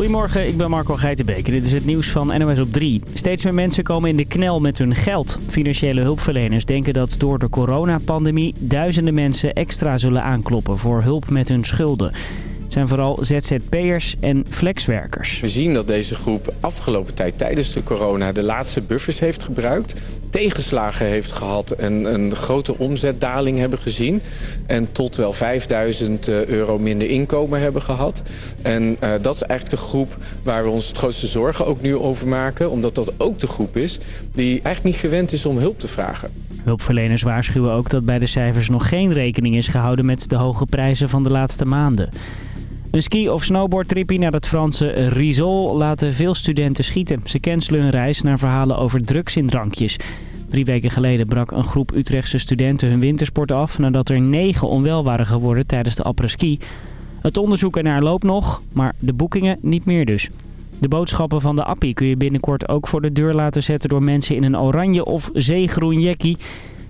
Goedemorgen, ik ben Marco Geitenbeek en dit is het nieuws van NOS op 3. Steeds meer mensen komen in de knel met hun geld. Financiële hulpverleners denken dat door de coronapandemie duizenden mensen extra zullen aankloppen voor hulp met hun schulden. Zijn vooral ZZP'ers en flexwerkers. We zien dat deze groep afgelopen tijd tijdens de corona de laatste buffers heeft gebruikt. Tegenslagen heeft gehad en een grote omzetdaling hebben gezien. En tot wel 5000 euro minder inkomen hebben gehad. En uh, dat is eigenlijk de groep waar we ons het grootste zorgen ook nu over maken. Omdat dat ook de groep is die eigenlijk niet gewend is om hulp te vragen. Hulpverleners waarschuwen ook dat bij de cijfers nog geen rekening is gehouden met de hoge prijzen van de laatste maanden. Een ski- of snowboardtripje naar het Franse Rizol laten veel studenten schieten. Ze cancelen hun reis naar verhalen over drugs in drankjes. Drie weken geleden brak een groep Utrechtse studenten hun wintersport af... nadat er negen onwel waren geworden tijdens de après-ski. Het onderzoek ernaar loopt nog, maar de boekingen niet meer dus. De boodschappen van de appie kun je binnenkort ook voor de deur laten zetten... door mensen in een oranje of zeegroen jackie...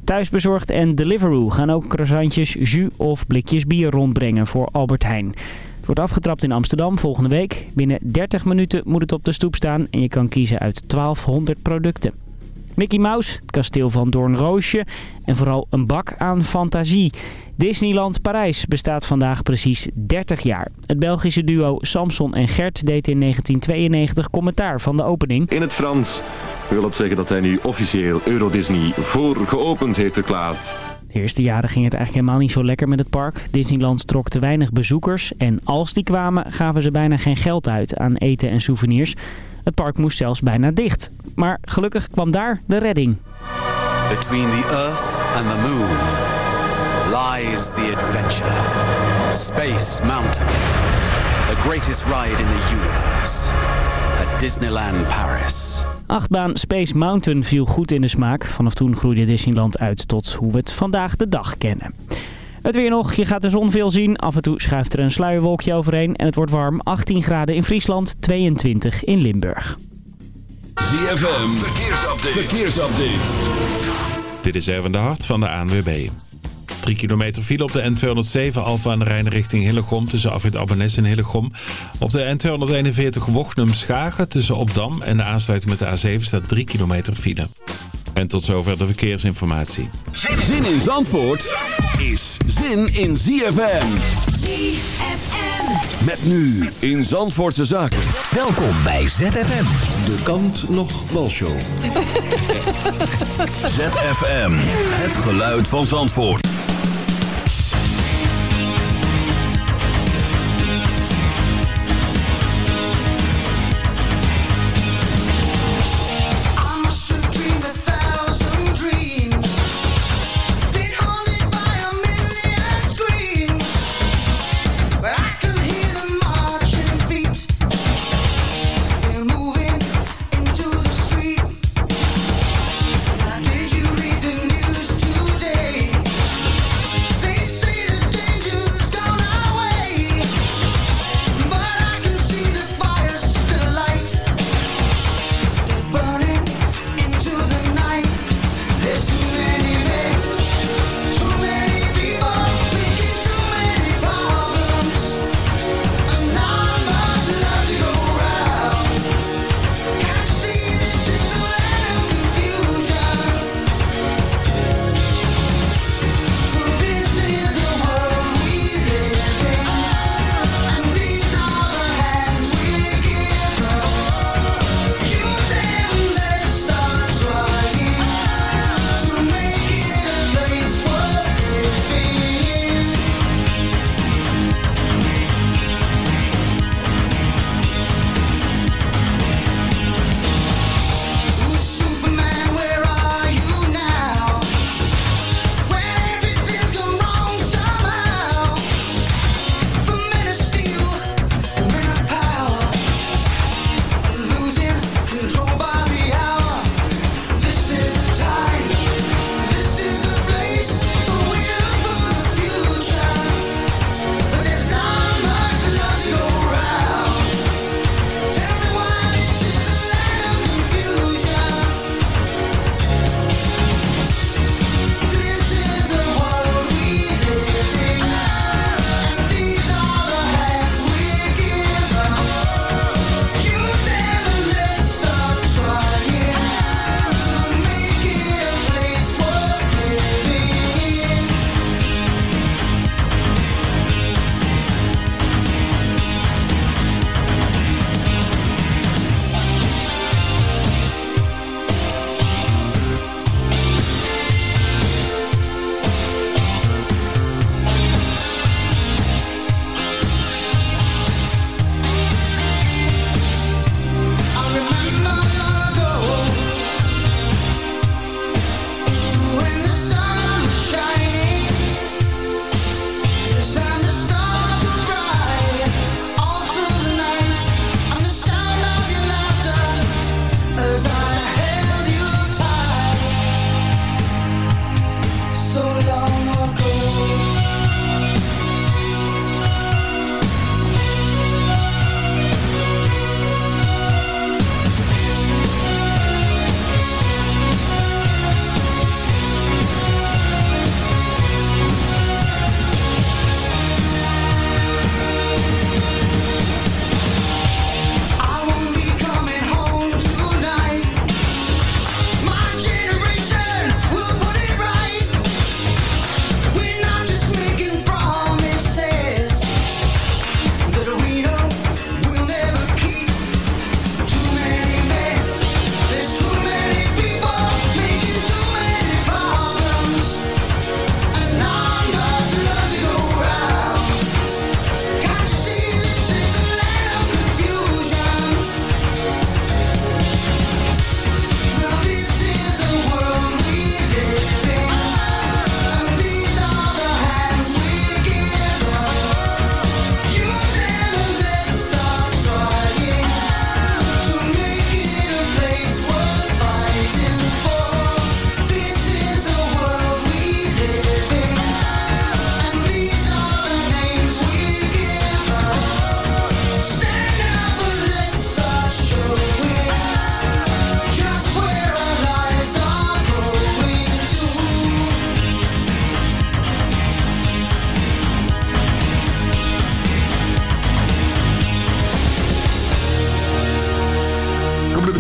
Thuisbezorgd en Deliveroo gaan ook croissantjes, jus of blikjes bier rondbrengen voor Albert Heijn wordt afgetrapt in Amsterdam volgende week. Binnen 30 minuten moet het op de stoep staan en je kan kiezen uit 1200 producten. Mickey Mouse, het kasteel van Doornroosje en vooral een bak aan fantasie. Disneyland Parijs bestaat vandaag precies 30 jaar. Het Belgische duo Samson en Gert deed in 1992 commentaar van de opening. In het Frans wil het zeggen dat hij nu officieel Euro Disney voor geopend heeft verklaard. De eerste jaren ging het eigenlijk helemaal niet zo lekker met het park. Disneyland trok te weinig bezoekers en als die kwamen gaven ze bijna geen geld uit aan eten en souvenirs. Het park moest zelfs bijna dicht. Maar gelukkig kwam daar de redding. Between the Earth and the Moon lies the adventure. Space Mountain. The greatest ride in the universe. At Disneyland Paris. Achtbaan Space Mountain viel goed in de smaak. Vanaf toen groeide Disneyland uit tot hoe we het vandaag de dag kennen. Het weer nog, je gaat de zon veel zien. Af en toe schuift er een sluierwolkje overheen. En het wordt warm, 18 graden in Friesland, 22 in Limburg. ZFM, verkeersupdate. verkeersupdate. Dit is Erwin de Hart van de ANWB. 3 kilometer file op de N207 Alfa aan de Rijn richting Hillegom tussen Afrit Abbenes en Hillegom. Op de N241 Wochnum Schagen tussen Opdam en de aansluiting met de A7 staat 3 kilometer file. En tot zover de verkeersinformatie. Zin in Zandvoort is zin in ZFM. ZFM. Met nu in Zandvoortse Zaken. Welkom bij ZFM. De kant nog show. ZFM. Het geluid van Zandvoort.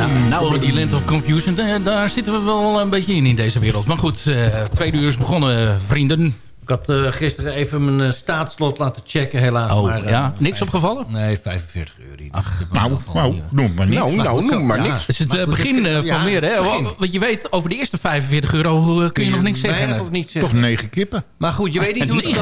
Nou, die Land of Confusion, daar, zitten we wel een beetje in in deze wereld. Maar goed, uh, tweede uur is begonnen, vrienden. Ik had uh, gisteren even mijn uh, staatslot laten checken, helaas. Oh, maar, uh, ja? Niks opgevallen? Nee, 45 euro. Ach, nou, nou, noem maar niks. Nou, nou, noem maar niks. Het is het begin van ja, meer, hè? Want je weet, over de eerste 45 euro kun je, je nog niks zeggen. Of niet zeggen. Toch negen kippen. Maar goed, je weet niet, hoe het,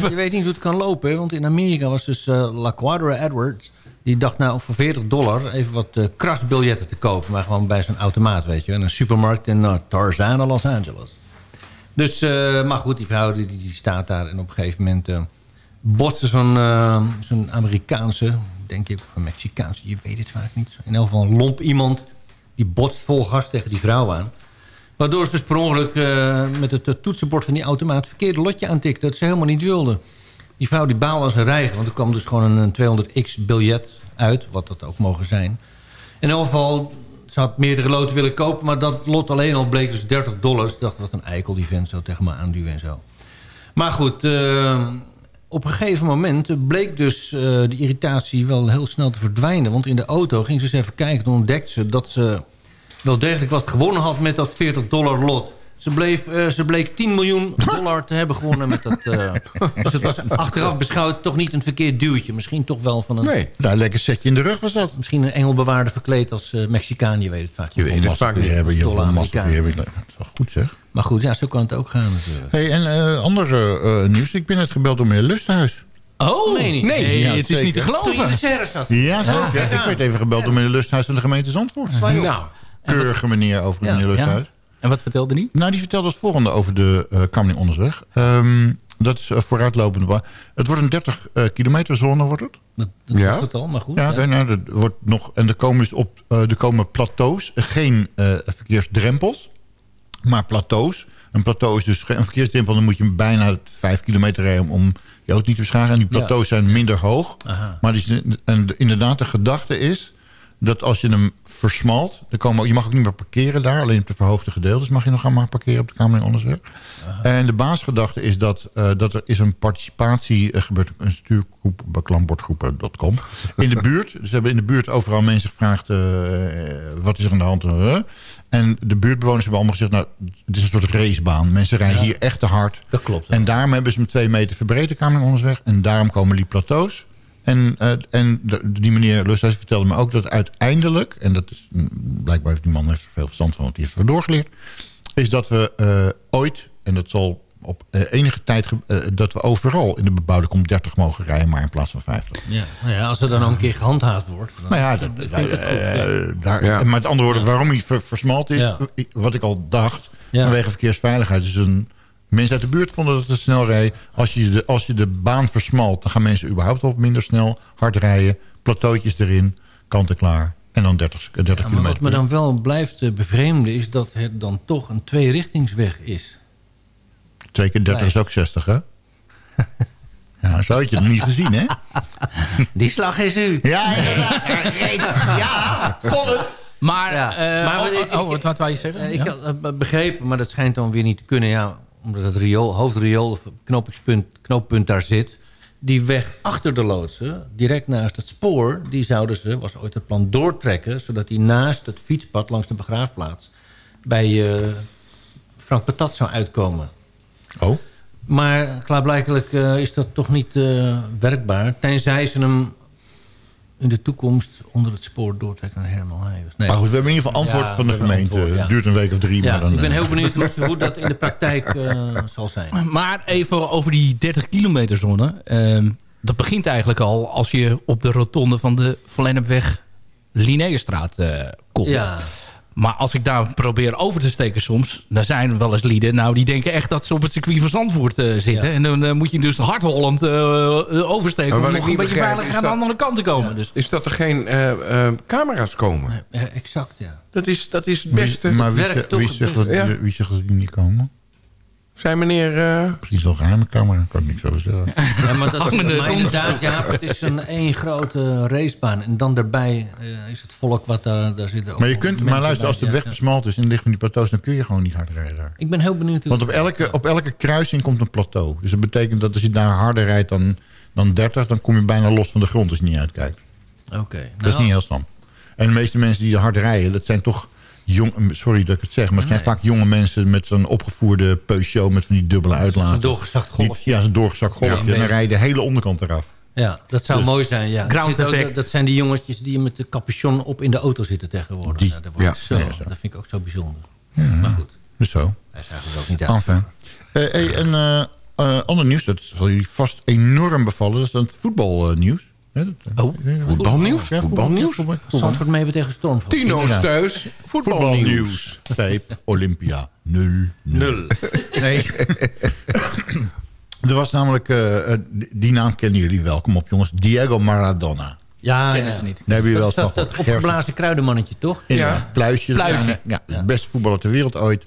kan, je weet niet hoe het kan lopen. Hè? Want in Amerika was dus La Quadra Edwards... Die dacht nou voor 40 dollar even wat uh, krasbiljetten te kopen. Maar gewoon bij zo'n automaat, weet je. En een supermarkt in uh, Tarzana, Los Angeles. Dus, uh, maar goed, die vrouw die, staat daar. En op een gegeven moment uh, botste zo'n Amerikaanse... Denk je, of een Mexicaanse, je weet het vaak niet. In elk geval een lomp iemand. Die botst vol gas tegen die vrouw aan. Waardoor ze dus per ongeluk met het toetsenbord van die automaat... verkeerde lotje aantikte dat ze helemaal niet wilde. Die vrouw die baalde als een reiger. Want er kwam dus gewoon een 200x biljet uit. Wat dat ook mogen zijn. In elk geval, ze had meerdere loten willen kopen. Maar dat lot alleen al bleek dus 30 dollars. Ik dacht, wat een eikel die vent zo tegen me aanduwen en zo. Maar goed, uh, op een gegeven moment bleek dus uh, de irritatie wel heel snel te verdwijnen. Want in de auto ging ze eens even kijken. Toen ontdekte ze dat ze wel degelijk wat gewonnen had met dat 40 dollar lot. Ze, bleef, uh, ze bleek 10 miljoen dollar te hebben gewonnen met dat... Uh, dus het was achteraf beschouwd toch niet een verkeerd duwtje. Misschien toch wel van een... Nee, daar lekker setje in de rug was dat. Misschien een engelbewaarde verkleed als uh, Mexicaan. Je weet het vaak. Je, je weet het vaak niet. hebben. Je van massa Dat is wel goed zeg. Maar goed, ja, zo kan het ook gaan natuurlijk. Hey, en andere nieuws. Ik ben net gebeld door meneer Lusthuis. Oh, nee, nee, nee ja, het is zeker. niet te geloven. Toen je in de serre zat. Ja, ja, ja. ik werd even gebeld door meneer Lusthuis van de gemeente Zandvoort. Nou, keurige meneer over meneer Lusthuis. En wat vertelde hij? Nou, die vertelde het volgende over de uh, Kamerling Ondersweg. Um, dat is uh, vooruitlopende. Het wordt een 30 uh, kilometer zone, wordt het? Dat, dat ja. het al, maar goed. Ja, ja. Nou, er wordt nog, en er komen, dus op, er komen plateaus, geen verkeersdrempels, maar plateaus. Een plateau is dus een verkeersdrempel, dan moet je bijna 5 kilometer rijden om je auto niet te beschagen. En die plateaus ja. zijn minder hoog. Aha. Maar die, en inderdaad, de gedachte is dat als je hem versmalt. Er komen, je mag ook niet meer parkeren daar. Alleen op de verhoogde gedeeltes mag je nog gaan maar parkeren op de Kamerling Ondersweg. En de basisgedachte is dat, uh, dat er is een participatie... Uh, gebeurt een stuurgroep bij. In de buurt. Dus hebben in de buurt overal mensen gevraagd... Uh, wat is er aan de hand? En de buurtbewoners hebben allemaal gezegd... nou, het is een soort racebaan. Mensen rijden ja. hier echt te hard. Dat klopt. En daarom hebben ze hem twee meter verbreed, de Kamerling Ondersweg. En daarom komen die plateaus. En, uh, en de, die meneer Lusthuis vertelde me ook dat uiteindelijk... en dat is, blijkbaar heeft die man heeft er veel verstand van... want die heeft er doorgeleerd... is dat we uh, ooit, en dat zal op uh, enige tijd... dat we overal in de bebouwde kom 30 mogen rijden... maar in plaats van 50. Ja, nou ja als er dan ook een keer gehandhaafd wordt... Dan nou ja, dat, vind ik het goed. Ja. Daar, ja. Met andere woorden, waarom hij ver, versmalt is... Ja. wat ik al dacht, vanwege verkeersveiligheid... is een Mensen uit de buurt vonden dat het snel rijden. Als je, de, als je de baan versmalt, dan gaan mensen überhaupt op minder snel hard rijden. Plateautjes erin, kant en klaar. En dan 30, 30 ja, maar Wat me dan wel blijft bevreemden is dat het dan toch een tweerichtingsweg is. Twee keer 30 is ook 60, hè? Ja, zo had je het niet gezien, hè? Die slag is u. Ja, ja, ja, vol het. Maar, ja. Uh, maar oh, ik, oh, wat, wat wou je zeggen? Ik ja? had begrepen, maar dat schijnt dan weer niet te kunnen. Ja, omdat het riool, hoofdriool of knooppunt, knooppunt daar zit... die weg achter de loodsen, direct naast het spoor... die zouden ze, was ooit het plan, doortrekken... zodat die naast het fietspad langs de begraafplaats... bij uh, Frank Patat zou uitkomen. Oh. Maar klaarblijkelijk uh, is dat toch niet uh, werkbaar... tenzij ze hem in de toekomst onder het spoor doortrekken naar Herman Heijers. Nee. Maar goed, we hebben in ieder geval antwoord ja, van de gemeente. Het ja. duurt een week of drie. Ja, maar dan, ik ben heel benieuwd hoe, hoe dat in de praktijk uh, zal zijn. Maar even over die 30 kilometer zone. Uh, dat begint eigenlijk al als je op de rotonde van de Verlennepweg Linnéestraat uh, komt. Ja. Maar als ik daar probeer over te steken soms... dan zijn er wel eens lieden... nou, die denken echt dat ze op het circuit van Zandvoort uh, zitten. Ja. En dan uh, moet je dus hardhollend uh, oversteken... om nog een beetje veilig aan de andere kant te komen. Ja. Dus. Is dat er geen camera's komen? Ja, exact, ja. Dat is, dat is het beste. Wie, maar wie, werkt wie, wie zegt dat, wie zegt dat die niet komen? Zijn meneer... Uh... Precies wel geheime camera, kan ik niks over zeggen. Ja, maar, dat, maar inderdaad, ja, het is een één grote racebaan. En dan daarbij uh, is het volk wat daar, daar zit. Maar je kunt, maar luister, als de weg versmalt is in de licht van die plateaus... dan kun je gewoon niet hard rijden daar. Ik ben heel benieuwd. Want op elke, op elke kruising komt een plateau. Dus dat betekent dat als je daar harder rijdt dan, dan 30... dan kom je bijna los van de grond als je niet uitkijkt. Oké. Okay. Dat nou, is niet heel stom. En de meeste mensen die hard rijden, dat zijn toch... Jong, sorry dat ik het zeg, maar het zijn vaak jonge mensen... met zo'n opgevoerde Peugeot met van die dubbele uitlaten. Zo'n doorgezakt golfje. Die- Ja, zo'n doorgezakt golfje. Ja. En dan rijden de hele onderkant eraf. Ja, dat zou Dus- mooi zijn. Ja. Ground. Dat, dat zijn die jongetjes die met de capuchon op in de auto zitten tegenwoordig. Die- Ja, dat, ja. zo, Ja, zo. dat vind ik ook zo bijzonder. Maar goed, Dus zo. hij is eigenlijk ook niet uit. Enfin. Eh hey, en eh, eh, ander nieuws, dat zal jullie vast enorm bevallen. Dat is dan het voetbalnieuws. Oh, Voetbalnieuws? Voetbalnieuws? Zandvoort mee tegen Stormveld. Tino Inderdaad. Steus, voetbalnieuws. Pijp, Olympia. Nul. Nul. Nee. er was namelijk, eh, eh, die naam kennen jullie wel. Kom op jongens. Diego Maradona. Ja, Kennen ja. ze niet. Daar hebben jullie wel Dat dat, opgeblazen kruidenmannetje, toch? Ja, Ja. Pluisje. Pluisje. Ja, de beste voetballer ter wereld ooit.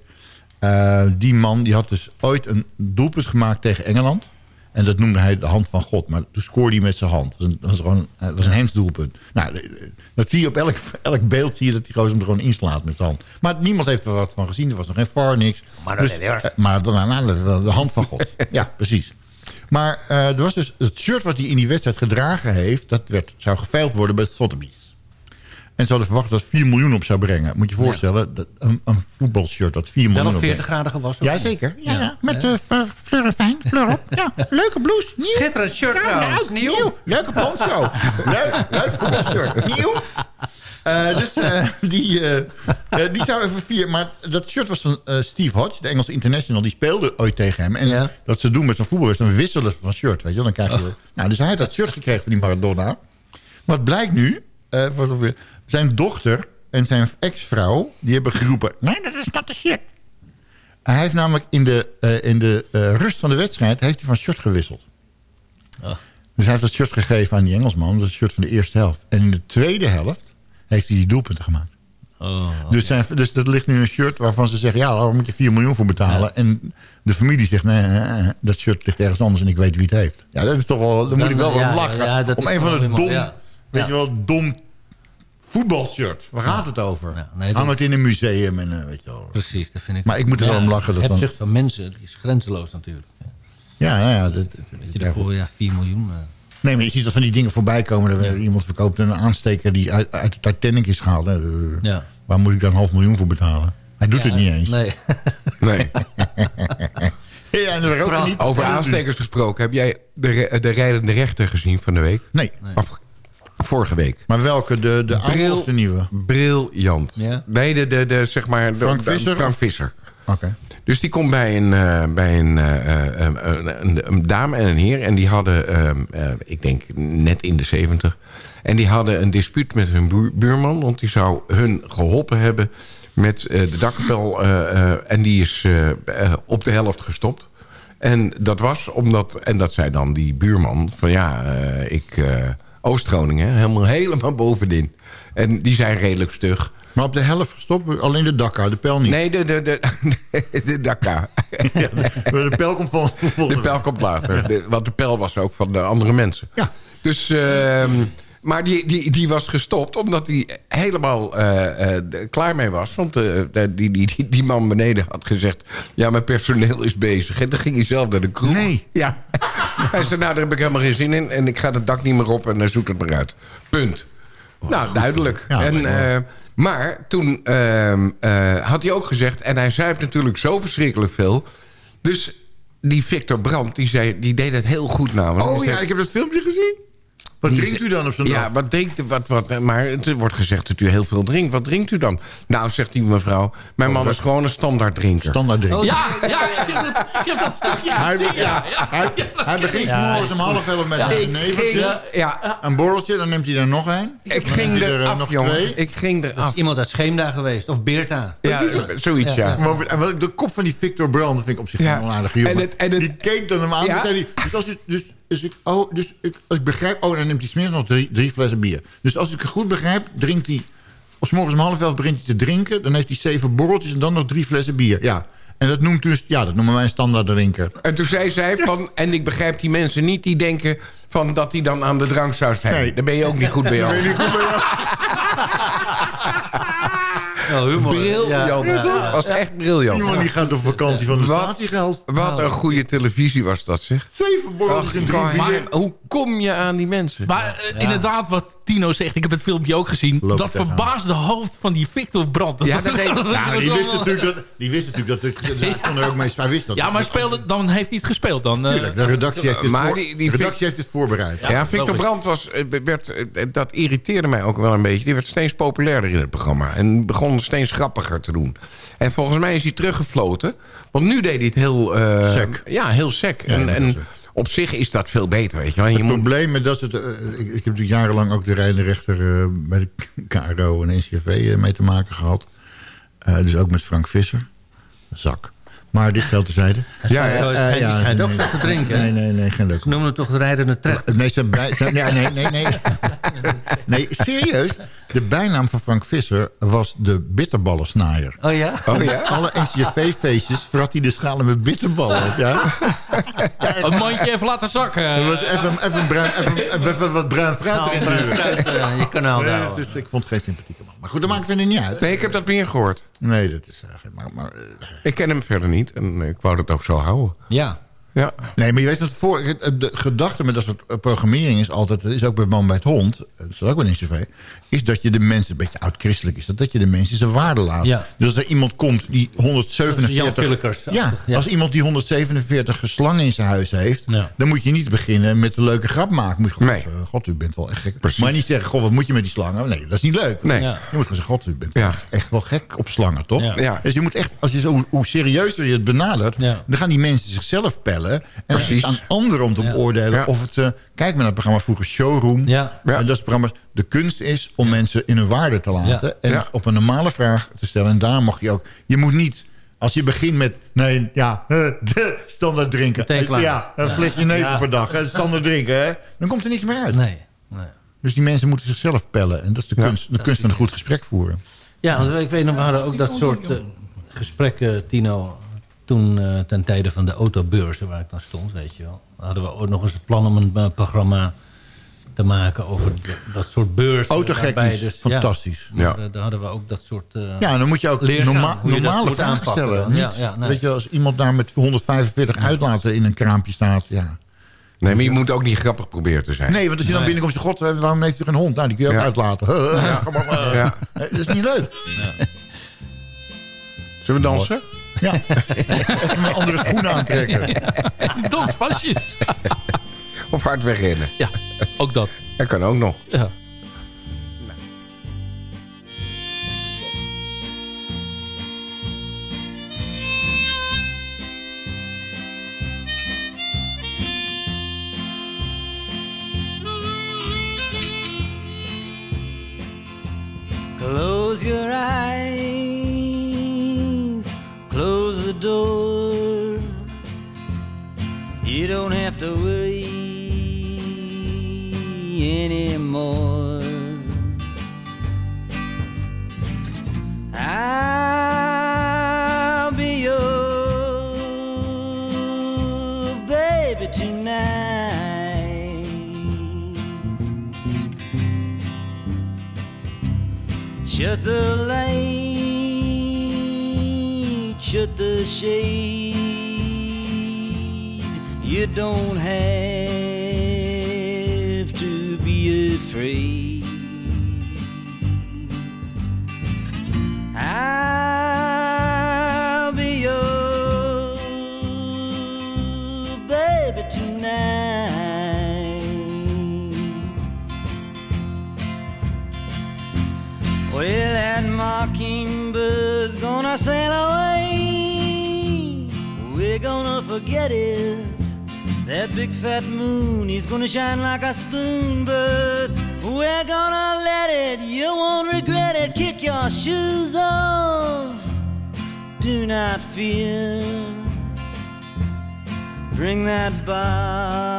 Eh, die man die had dus ooit een doelpunt gemaakt tegen Engeland. En dat noemde hij de hand van God. Maar toen scoorde hij met zijn hand. Dat was een, dat was gewoon, dat was een handsdoelpunt. Nou, eh, dat zie je op elk, elk beeld zie je dat die gozer hem er gewoon inslaat met zijn hand. Maar niemand heeft er wat van gezien. Er was nog geen VAR, niks. Maar dat Dus, hij eh, maar daarna de, de hand van God. ja, precies. Maar eh, er was dus het shirt wat hij in die wedstrijd gedragen heeft... dat werd, zou geveild worden bij Sotheby's. En ze hadden verwacht dat het 4 miljoen op zou brengen. Moet je je voorstellen, dat een, een voetbalshirt dat 4 miljoen op opbrengt. 40 graden gewassen? Ja, zeker. Ja, ja. Met de uh, fleurifijn, fleur op. Ja, leuke blouse. Nieuw. Schitterend shirt Ja, nou, nieuw. Leuke poncho. leuk, leuk voetbalshirt. Nieuw. Eh, dus eh, die, eh, eh, die zou even vier... Maar dat shirt was van eh, Steve Hodge, de Engelse international. Die speelde ooit tegen hem. En Ja. dat ze doen met zo'n voetbal is dan wisselen ze van shirt. Weet je? wel. Dan krijg je, nou, dus hij had dat shirt gekregen van die Maradona. Wat blijkt nu... eh, wat zijn dochter en zijn ex-vrouw... die hebben geroepen... Nee, dat is not the shit. Hij heeft namelijk in de, eh, in de eh, rust van de wedstrijd... heeft hij van shirt gewisseld. Oh. Dus hij heeft dat shirt gegeven aan die Engelsman. Dat is het shirt van de eerste helft. En in de tweede helft heeft hij die doelpunten gemaakt. Oh, Dus, zijn, dus dat ligt nu een shirt waarvan ze zeggen... ja, daar moet je 4 miljoen voor betalen. En de familie zegt... nee, dat shirt ligt ergens anders en ik weet wie het heeft. Ja, dat is toch wel... Daar moet ik wel ja, van lachen. ja, dat om is een van de dom... Weet je wel, dom voetbalshirt. Waar gaat het over? Ja, nee, Hang het in een museum en eh, weet je wel. Precies, dat vind ik. Maar ik moet er wel om lachen dat dan- hebzucht van mensen die is grenzeloos natuurlijk. Ja, nou ja. Dat, dat- Weet je, daarvoor ja, 4 miljoen. eh. Nee, maar je ziet dat van die dingen voorbij komen. Dat er Iemand verkoopt een aansteker die uit, uit de Titanic is gehaald. Eh, Ja. Waar moet ik dan een half miljoen voor betalen? Hij doet Ja, het niet eens. Nee. Nee. Ja, en ook niet. Over aanstekers gesproken. Heb jij de, re- de rijdende rechter gezien van de week? Nee. Of vorige week. Maar welke? De, de oude Bril- of de nieuwe? Briljant. Ja. Nee, de, de, de, zeg maar... de- Frank de- Visser? Frank Visser. Oké. Dus die komt bij een, eh, bij een, eh, eh, een, een, een dame en een heer. En die hadden, ehm, eh, ik denk net in de zeventig. En die hadden een dispuut met hun buur- buurman. Want die zou hun geholpen hebben met eh, de dakkapel. eh, eh, en die is op de helft gestopt. En dat was omdat, en dat zei dan die buurman... van ja, eh, ik... Oost-Groningen, helemaal, helemaal bovenin. En die zijn redelijk stug. Maar op de helft gestopt, alleen de dakka, de pijl niet. Nee, de, de, de, de Dakar. de pijl komt van... De pijl komt later. De- want de pijl was ook van de andere mensen. Ja. Dus, ehm, maar die, die, die was gestopt omdat hij helemaal eh, eh, klaar mee was. Want eh, die, die, die, die man beneden had gezegd... ja, mijn personeel is bezig. En dan ging hij zelf naar de kroeg. Nee. Ja. hij zei, nou, daar heb ik helemaal geen zin in. En ik ga het dak niet meer op en dan zoekt het maar uit. Punt. nou, duidelijk. Ja, en, maar toen ehm, eh, had hij ook gezegd... en hij zuipt natuurlijk zo verschrikkelijk veel... dus die Victor Brandt, die, zei, die deed het heel goed namelijk. Oh ja, ik heb dat filmpje gezien. Wat die drinkt u dan op zo'n Ja, dag? wat drinkt u? Wat, wat, maar het wordt gezegd dat u heel veel drinkt. Wat drinkt u dan? Nou, zegt die mevrouw, mijn man is gewoon een standaard drinker. Standaard drinken. Ja, ja, ik heb dat, ik heb dat stukje Hij, ja, hij, hij begint s'morgens om half elf met een ging, ja, Een borreltje, dan neemt hij er nog een. ik ging er, eh, eraf, nog jongen. twee. Ik ging Dat is eraf. iemand uit Scheemda geweest. Of Beerta. Ja, zoiets, ja. Maar en wat ik- de kop van die Victor Brand vind ik op zich Ja. wel een aardige jongen. En het- en het- die keek dan hem aan. Ja. en zei hij, dus, als u, dus, dus, ik, oh, dus ik, ik begrijp... Oh, dan neemt hij smiddags nog drie, drie flessen bier. Dus als ik het goed begrijp, drinkt hij... Of 's morgens om half elf begint hij te drinken. Dan heeft hij zeven borreltjes en dan nog drie flessen bier. Ja. En dat noemt dus... Ja, dat noemen wij een standaard drinker. En toen zei zij van... En ik begrijp die mensen niet die denken... Van dat hij dan aan de drank zou zijn. Nee. Dan ben je ook niet goed bij jou. briljant. Ja. was echt briljant. Die man die gaat op vakantie van de Wat- statiegeld. Wat een goede televisie was dat, zeg. Zeven borrels in drie Maar hoe kom je aan die mensen? Maar eh, inderdaad, wat Tino zegt, ik heb het filmpje ook gezien. Loop dat het verbaasde hoofd van die Victor Brandt. Ja, dat deed- Ja, maar die wist natuurlijk dat, die wist natuurlijk dat het, hij kon er ook mee, hij wist dat. Ja, maar speelde, dan heeft hij het gespeeld. Dan, eh, Tuurlijk, de redactie heeft dit, Maar voor- die- die de redactie heeft dit voorbereid. Ja, Victor logisch. Brandt was, eh, werd, dat irriteerde mij ook wel een beetje. Die werd steeds populairder in het programma. En begon steeds grappiger te doen. En volgens mij is hij teruggefloten. Want nu deed hij het heel... eh, Sec. Ja, heel sec. Ja, en en is het. op zich is dat veel beter, weet je wel. Je Het moet, probleem met dat soort... eh, ik, ik heb natuurlijk jarenlang ook de rijdende rechter eh, bij de KRO en NCV mee te maken gehad. Eh, dus ook met Frank Visser. Zak. Maar dit geldt terzijde. ja, ja. Is ja, hij ook nee. zo te drinken. Nee, nee, nee, geen leuk. Ze noemen het toch de rijdende trecht. Nee, zijn bij, zijn- ja, nee, nee, nee. Nee, serieus. De bijnaam van Frank Visser was de bitterballensnaaier. Oh ja? Oh ja? Alle NCFV-feestjes vrat hij de schalen met bitterballen. Ja? Een mandje even laten zakken. Er was even, even, een bruin, even, even wat bruin fruit erin duwen. Eh, je kanaal Nee, daar. dus ik vond het geen sympathieke man. Maar goed, dat maakt verder niet uit. Nee, ik heb dat meer gehoord. Nee, dat is eigenlijk... Maar, maar, eh, Ik ken hem verder niet. En ik wou dat ook zo houden. Ja. Ja. nee, maar je weet dat voor, de gedachte met dat soort eh, programmering is altijd... dat is ook bij Man bij het Hond, eh, dat is ook bij een CV... is dat je de mensen, een beetje oud-christelijk is... dat, dat je de mensen zijn waarde laat. Ja. Dus als er iemand komt die Jan 147... Willekers. Ja, Ja. als iemand die 147 slangen in zijn huis heeft... Ja. dan moet je niet beginnen met een leuke grap maken. Moet je gewoon Nee. zeggen, god, u bent wel echt gek. Precies. Maar niet zeggen, god, wat moet je met die slangen? Nee, dat is niet leuk. Nee. Ja. Je moet gewoon zeggen, god, u bent Ja. echt wel gek op slangen, toch? Ja. Ja. Dus je moet echt, als je zo, hoe serieuzer je het benadert... Ja. dan gaan die mensen zichzelf pellen. En dan is aan anderen om te Ja. beoordelen Ja. of het... eh, kijk maar naar het programma vroeger Showroom. Ja. En dat is het programma... De kunst is om mensen in hun waarde te laten. Ja. En Ja. op een normale vraag te stellen. En daar mag je ook... Je moet niet... Als je begint met, nee, ja, de standaard drinken. Ja, een flesje neven Ja. per dag. Standaard drinken, hè. Dan komt er niks meer uit. Nee. nee. Dus die mensen moeten zichzelf pellen. En dat is de kunst, de kunst van een goed gesprek voeren. Ja, want ik weet nog, we hadden ook dat soort eh, gesprekken, Tino... toen eh, ten tijde van de autobeurzen waar ik dan stond, weet je wel. Hadden we ook nog eens het plan om een eh, programma te maken over de- dat soort beurzen. Autogekkies, dus- ja, fantastisch. maar, Ja. daar hadden we ook dat soort... eh, Ja, dan moet je ook Leerzaam, norma- hoe je dat normale moet vragen aanpakken stellen. Niet, Ja, ja, nee. Weet je, als iemand daar met 145 uitlaten in een kraampje staat... Ja. Nee, maar je moet ook niet grappig proberen te zijn. Nee, want als je dan Nee. binnenkomt... zegt, God, waarom heeft u een hond? Nou, die kun je ook Ja. uitlaten. Ja. Dat is niet leuk. Zullen we dansen? Ja. Even mijn andere schoenen aantrekken. Danspasjes. Of hard wegrennen? Ja, ook dat. Dat kan ook nog. Ja. Close your eyes, door. You don't have to worry anymore. I'll be your baby tonight. Shut the light, shut the shade. You don't have to be afraid. I'll be your baby tonight. Well, that mockingbird's gonna sail away. Forget it. That big fat moon, he's gonna shine like a spoon, but we're gonna let it. You won't regret it. Kick your shoes off. Do not fear. Bring that bottle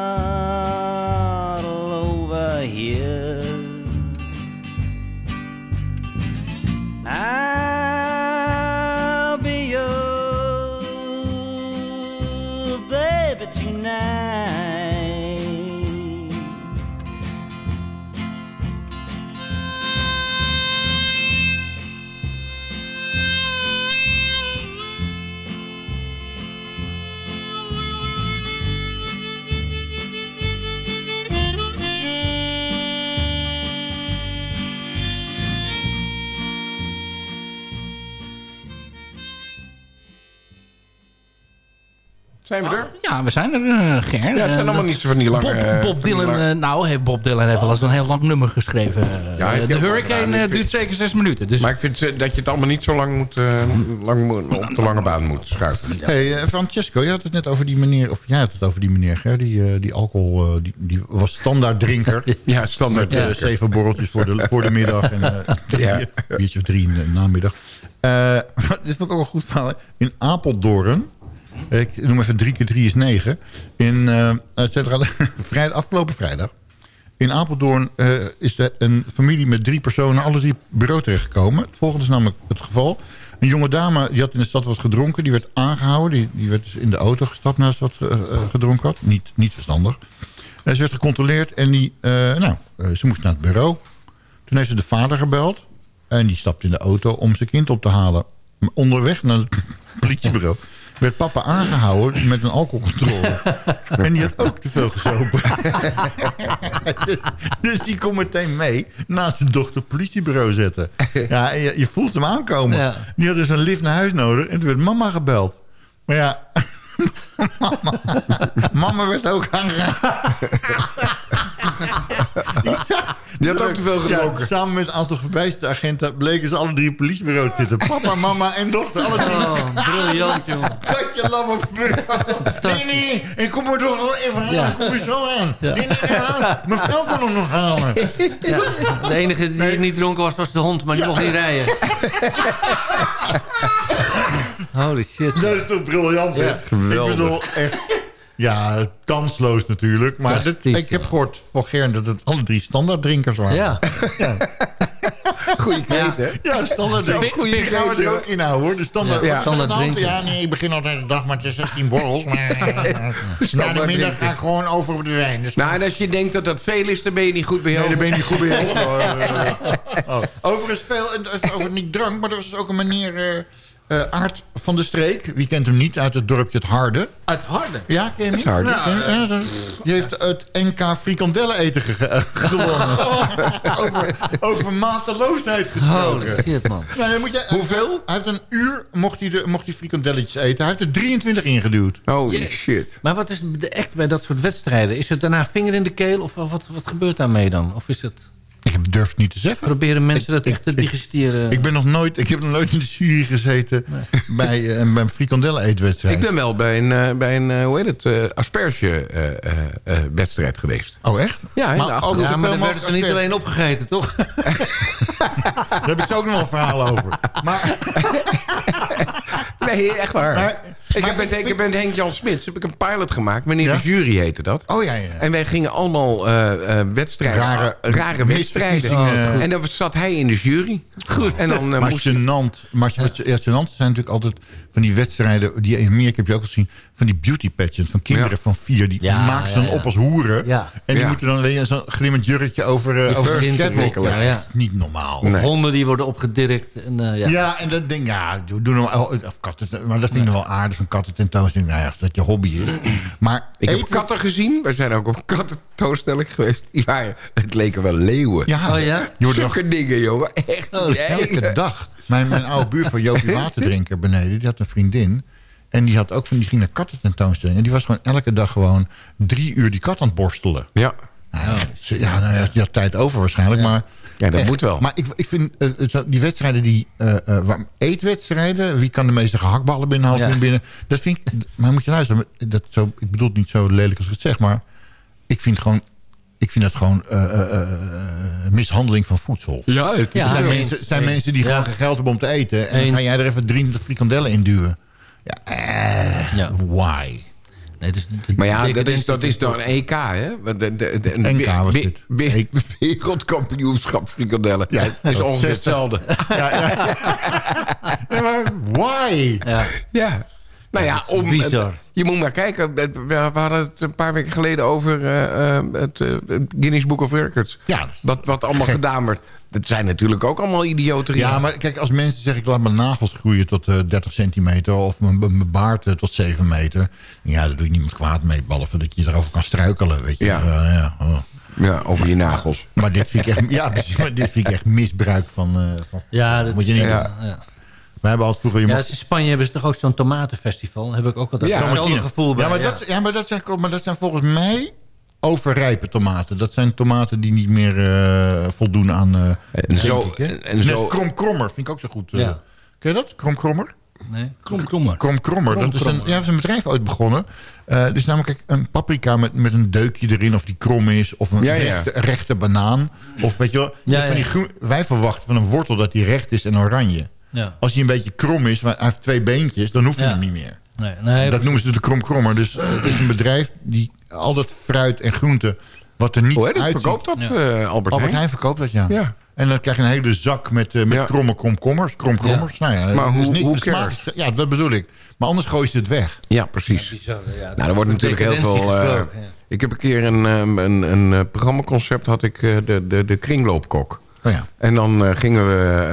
Zijn we er? Ja, we zijn er, uh, Ger. Ja, het zijn allemaal niet zo van die lange... Bob, Bob Dylan, lange... uh, nou, heeft Bob Dylan heeft wel eens een heel lang nummer geschreven. Ja, de Hurricane duurt zeker zes minuten. Dus... Maar ik vind dat je het allemaal niet zo lang, moet, lang op de lange baan moet schuiven. Ja. Hey, Francesco, je had het net over die meneer... of jij had het over die meneer, Ger, die, die alcohol... Die, die, was standaard drinker. ja, standaard Met zeven borreltjes voor de, voor de middag en drie, ja. biertje of drie in de namiddag. dit vond ik ook wel goed verhaal. In Apeldoorn... Ik noem even 3 keer 3 is 9. In uh, centrale, vrijdag, afgelopen vrijdag. In Apeldoorn uh, is er een familie met drie personen... alle drie bureau terechtgekomen. Het volgende is namelijk het geval. Een jonge dame die had in de stad wat gedronken. Die werd aangehouden. Die, die werd dus in de auto gestapt nadat ze wat uh, gedronken had. Niet, niet verstandig. En ze werd gecontroleerd. En die, nou, ze moest naar het bureau. Toen heeft ze de vader gebeld. En die stapte in de auto om zijn kind op te halen. Onderweg naar het politiebureau werd papa aangehouden met een alcoholcontrole. en die had ook te veel gesopen. dus die kon meteen mee naast zijn dochter het politiebureau zetten. Ja, je, je voelt hem aankomen. Ja. Die had dus een lift naar huis nodig en toen werd mama gebeld. Maar ja, mama, mama werd ook aangehouden. Die had ook te veel gedronken. Ja, samen met een aantal gewijsde agenten bleken ze alle drie op politiebureau te zitten. Papa, mama en dochter, alle drie. Oh, briljant, jongen. Dat je lam op bureau. Nee, nee, ik kom er toch wel even aan. Ja. Ik kom er zo aan. Ja. Nee, nee, nee, aan. Mevrouw kan hem nog halen. Ja. De enige die nee. niet dronken was, was de hond, maar die mocht niet rijden. Holy shit. Dat is toch briljant, hè? Geweldig. Ik bedoel, echt... Ja, kansloos natuurlijk. Maar dit, ik heb gehoord van Gern dat het alle drie standaard drinkers waren. Ja. ja. Goeie kreet, hè? Ja, standaard drinkers. Goeie gaan we er ook in houden, hoor. De standaard, ja, standaard drinken. Ja, nee, ik begin altijd de dag met 16 borrels. Maar na de middag ga ik gewoon over op de wijn. Dus nou, en als je denkt dat dat veel is, dan ben je niet goed bij jou. Nee, dan ben je niet goed bij jou. oh. Overigens veel, over niet drank, maar er was ook een manier... Uh, Aart van de Streek, wie kent hem niet, uit het dorpje Het Harde. Uit Harde? Ja, ken je hem Het Harde. Ja. Die heeft het NK frikandellen eten ge gewonnen. over, over mateloosheid gesproken. Holy shit, man. Nou, moet je, Hoeveel? Hij heeft een uur, mocht hij, de, mocht hij frikandelletjes eten. Hij heeft er 23 ingeduwd. Holy yes. shit. Maar wat is echt bij dat soort wedstrijden? Is het daarna vinger in de keel of wat, wat gebeurt daarmee dan? Of is het... Ik durf het niet te zeggen. Proberen mensen ik, dat echt te digesteren? Ik, ben nog nooit, ik heb nog nooit in de jury gezeten nee. bij, uh, bij een frikandellen eetwedstrijd. Ik ben wel bij een, uh, bij een uh, hoe heet het, uh, asperge wedstrijd geweest. Oh echt? Ja, in maar, de ja, maar daar werden ze niet alleen opgegeten, toch? Daar heb ik zo ook nog wel een verhaal over. Maar... nee, echt waar. Maar, ik heb, met, ik met Henk Jan Smits heb ik een pilot gemaakt. Meneer ja? de jury heette dat. Oh ja, ja. En wij gingen allemaal uh, uh, wedstrijden. Rare, rare wedstrijden. Oh, en dan zat hij in de jury. Goed. En dan uh, maar moest gênant. Maar ja, gênant zijn natuurlijk altijd van die wedstrijden. Die in Amerika heb je ook al gezien. Van die beauty pageants. Van kinderen ja. van vier. Die ja, maken ze dan op als hoeren. En die moeten dan alleen zo'n glimmend jurkje over, over de catwalk. Ja. Dat is niet normaal. Nee. Honden die worden opgedirkt. En, ja. ja, en dat ding, ja, doen we wel. Maar dat vind ik wel aardig. Een katten tentoonstelling. Nou ja, dat je hobby is. Maar ik heb katten gezien. We zijn ook op kattentoonstelling geweest. Die waren, het leken wel leeuwen. Ja, oh, ja? Zulke dingen, jongen. Echt. Oh, elke dag. Mijn, mijn oude buurvrouw Jopie Waterdrinker beneden, die had een vriendin. En die had ook van die ging naar katten tentoonstelling. En die was gewoon elke dag gewoon drie uur die kat aan het borstelen. Ja. Nou, ja, nou ja, die had tijd over waarschijnlijk, ja. maar... Ja, dat echt. moet wel. Maar ik, ik vind uh, die wedstrijden, die uh, uh, eetwedstrijden... wie kan de meeste gehaktballen binnenhalen ja. binnen... dat vind ik... Maar moet je luisteren, dat zo, ik bedoel het niet zo lelijk als ik het zeg... maar ik vind gewoon ik vind dat gewoon uh, uh, mishandeling van voedsel. Ja, het ja, zijn, mensen, zijn mensen die gewoon geen geld hebben om te eten. En dan ga jij er even drie frikandellen in duwen. Ja, ja. why? Nee, dus maar ja, dat is, dat is door een EK, hè? De, de, de, de, NK was dit. Wereldkampioenschap frikandellen. Ja, het is ongeveer hetzelfde. Ja, ja. ja, maar why? Ja. ja. Nou ja, om, je moet maar kijken. We hadden het een paar weken geleden over uh, het uh, Guinness Book of Records. Ja, wat, wat allemaal gek. gedaan wordt. Dat zijn natuurlijk ook allemaal idioten. Ja, maar kijk, als mensen zeggen... ik laat mijn nagels groeien tot uh, 30 centimeter... of mijn, mijn baard uh, tot 7 meter... ja, daar doe je niemand kwaad mee... behalve dat je erover kan struikelen, weet je. Ja, uh, ja, oh. ja, over je nagels. Maar dit vind ik echt, ja, maar dit vind ik echt misbruik van... van ja, dat moet je niet ja. ja. We hebben altijd vroeger... Je Ja, in Spanje hebben ze toch ook zo'n tomatenfestival. Heb ik ook altijd Ja, hetzelfde gevoel bij. ja, maar Dat, ja, maar dat zijn, maar dat zijn volgens mij overrijpe tomaten. Dat zijn tomaten die niet meer eh, voldoen aan... eh En zo- ik, en- en zo- kromkrommer vind ik ook zo goed. eh. Ja. Ken je dat? Kromkrommer? Nee. Kromkrommer. Kromkrommer. Dat is een, ja, dat is een bedrijf ooit begonnen. Eh dus namelijk een paprika met, met een deukje erin... of die krom is, of een Ja, ja. rechte, rechte banaan. Of weet je wel, Ja, van die groen, wij verwachten van een wortel dat die recht is en oranje. Ja. Als hij een beetje krom is, hij heeft twee beentjes... dan hoeft hij Ja. hem niet meer. Nee, nee, Dat noemen ze de kromkrommer. Dus eh, het is een bedrijf die al dat fruit en groente... wat er niet het? uitziet... Verkoopt dat, Ja. eh, Albert Albert Heijn? Verkoopt dat, ja. Ja. En dan krijg je een hele zak met, eh, met Ja. kromme kromkommers. Kromkrommers. Nou ja, Maar hoe- niet- hoe smaak Ja, dat bedoel ik. Maar anders gooi je het weg. Ja, precies. Bizar, ja. Nou, er wordt natuurlijk heel veel... eh. Ik heb een keer een, ehm, een, een, eh, programmaconcept, had ik eh, de, de, de kringloopkok. Oh ja. En dan eh, gingen we...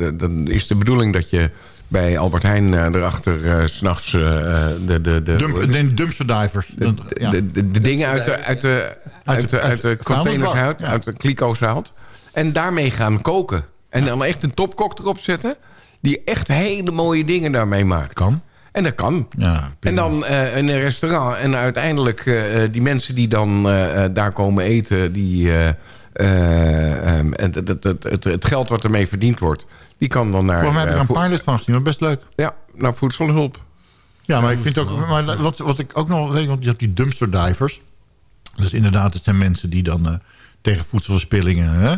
eh, dan is de bedoeling dat je bij Albert Heijn eh, erachter eh, 's s'nachts de, de, de, de, Dump, de dumpster divers. de, ja. de, de, de dingen uit de, uit de, uit de, uit de containers vuilnisbak, haalt, ja. uit de kliko's haalt. En daarmee gaan koken. En dan echt een topkok erop zetten... die echt hele mooie dingen daarmee maakt. Kan. En dat kan. Ja, En dan eh, in een restaurant. En uiteindelijk die mensen die dan daar komen eten... die, eh, eh, ehm, en het, het, het, geld wat ermee verdiend wordt... die kan dan naar... Volgens mij heb ik eh, er een pilot van gezien. Best leuk. Ja, naar voedselhulp. Ja, maar ik vind ook... Maar wat, wat ik ook nog weet, want je hebt die dumpster divers. Dus inderdaad, het zijn mensen die dan eh, tegen voedselverspillingen... Hè,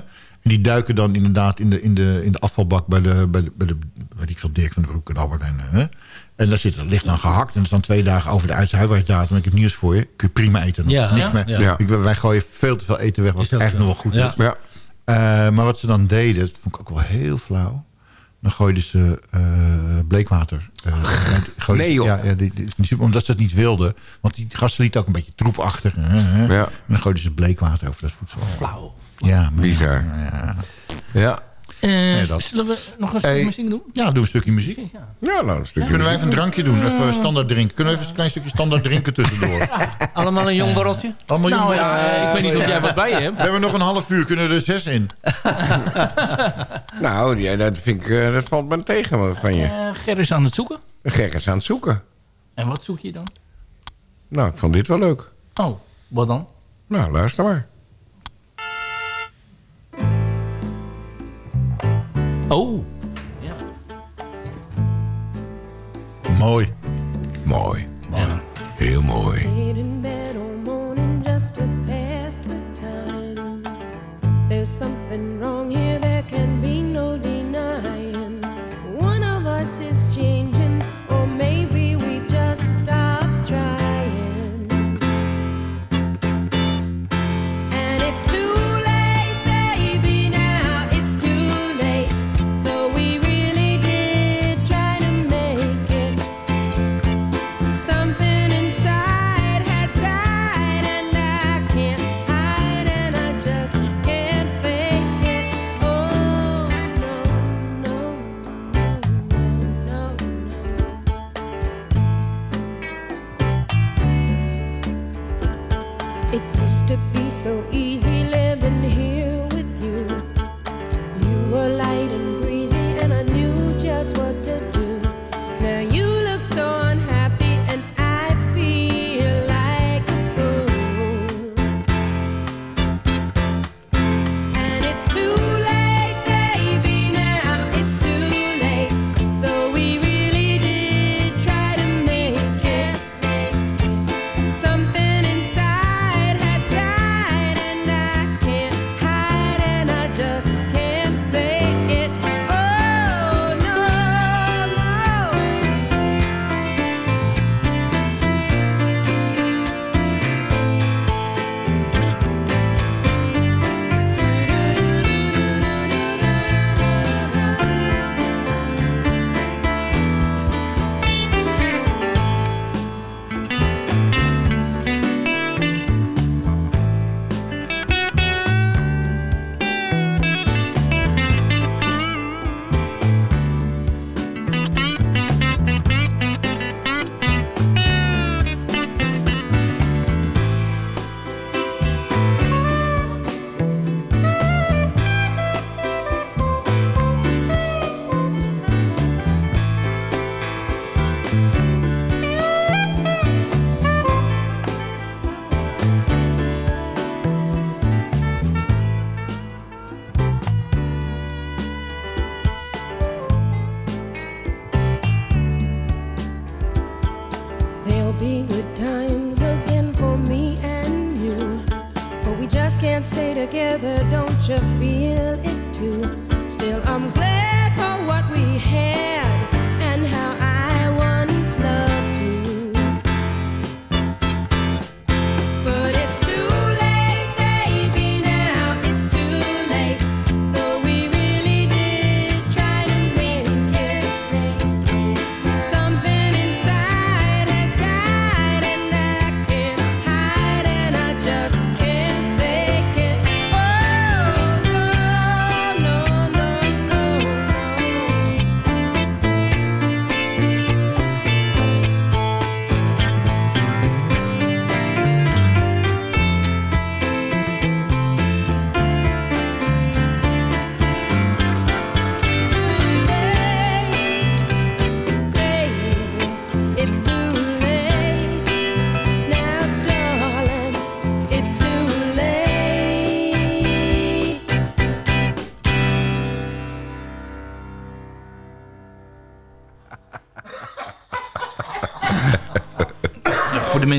en die duiken dan inderdaad in de, in de, in de afvalbak bij de, bij de, bij de weet ik veel, Dirk van de Broek en Albert Heijn. En daar zit, dat ligt dan gehakt en dat is dan twee dagen over de uithuidbaarheidsdatum. Ik heb nieuws voor je. Kun je prima eten. nog. Ja. Niks Ja? meer. Ja. Ik, wij gooien veel te veel eten weg, wat eigenlijk zo. nog wel goed Ja. is. Ja. Eh, maar wat ze dan deden, dat vond ik ook wel heel flauw. Dan gooiden ze eh, bleekwater. eh, gooiden Nee, joh. Ja, ja, die, die- die- omdat ze het niet wilden. Want die gasten lieten ook een beetje troep achter. En dan gooiden ze bleekwater over dat voedsel. Flauw. Ja, maar Bizar. Ja, Ja. Nee, dat- Zullen we nog een Hey. stukje muziek doen? ja, doe een stukje muziek. Ja, nou, een stukje Kunnen wij even een drankje doen? Even standaard drinken. Kunnen we even een klein stukje standaard drinken tussendoor? Allemaal een jong borreltje? Allemaal Nou jong- ja, ik weet niet of jij wat bij je hebt. We hebben nog een half uur. Kunnen we er zes in? Nou, ja, dat, vind ik, eh, dat valt me tegen van je. Eh Ger is aan het zoeken. Gek is aan het zoeken. En wat zoek je dan? Nou, ik vond dit wel leuk. Oh, wat dan? Nou, luister maar. Oh. Mooi. Mooi.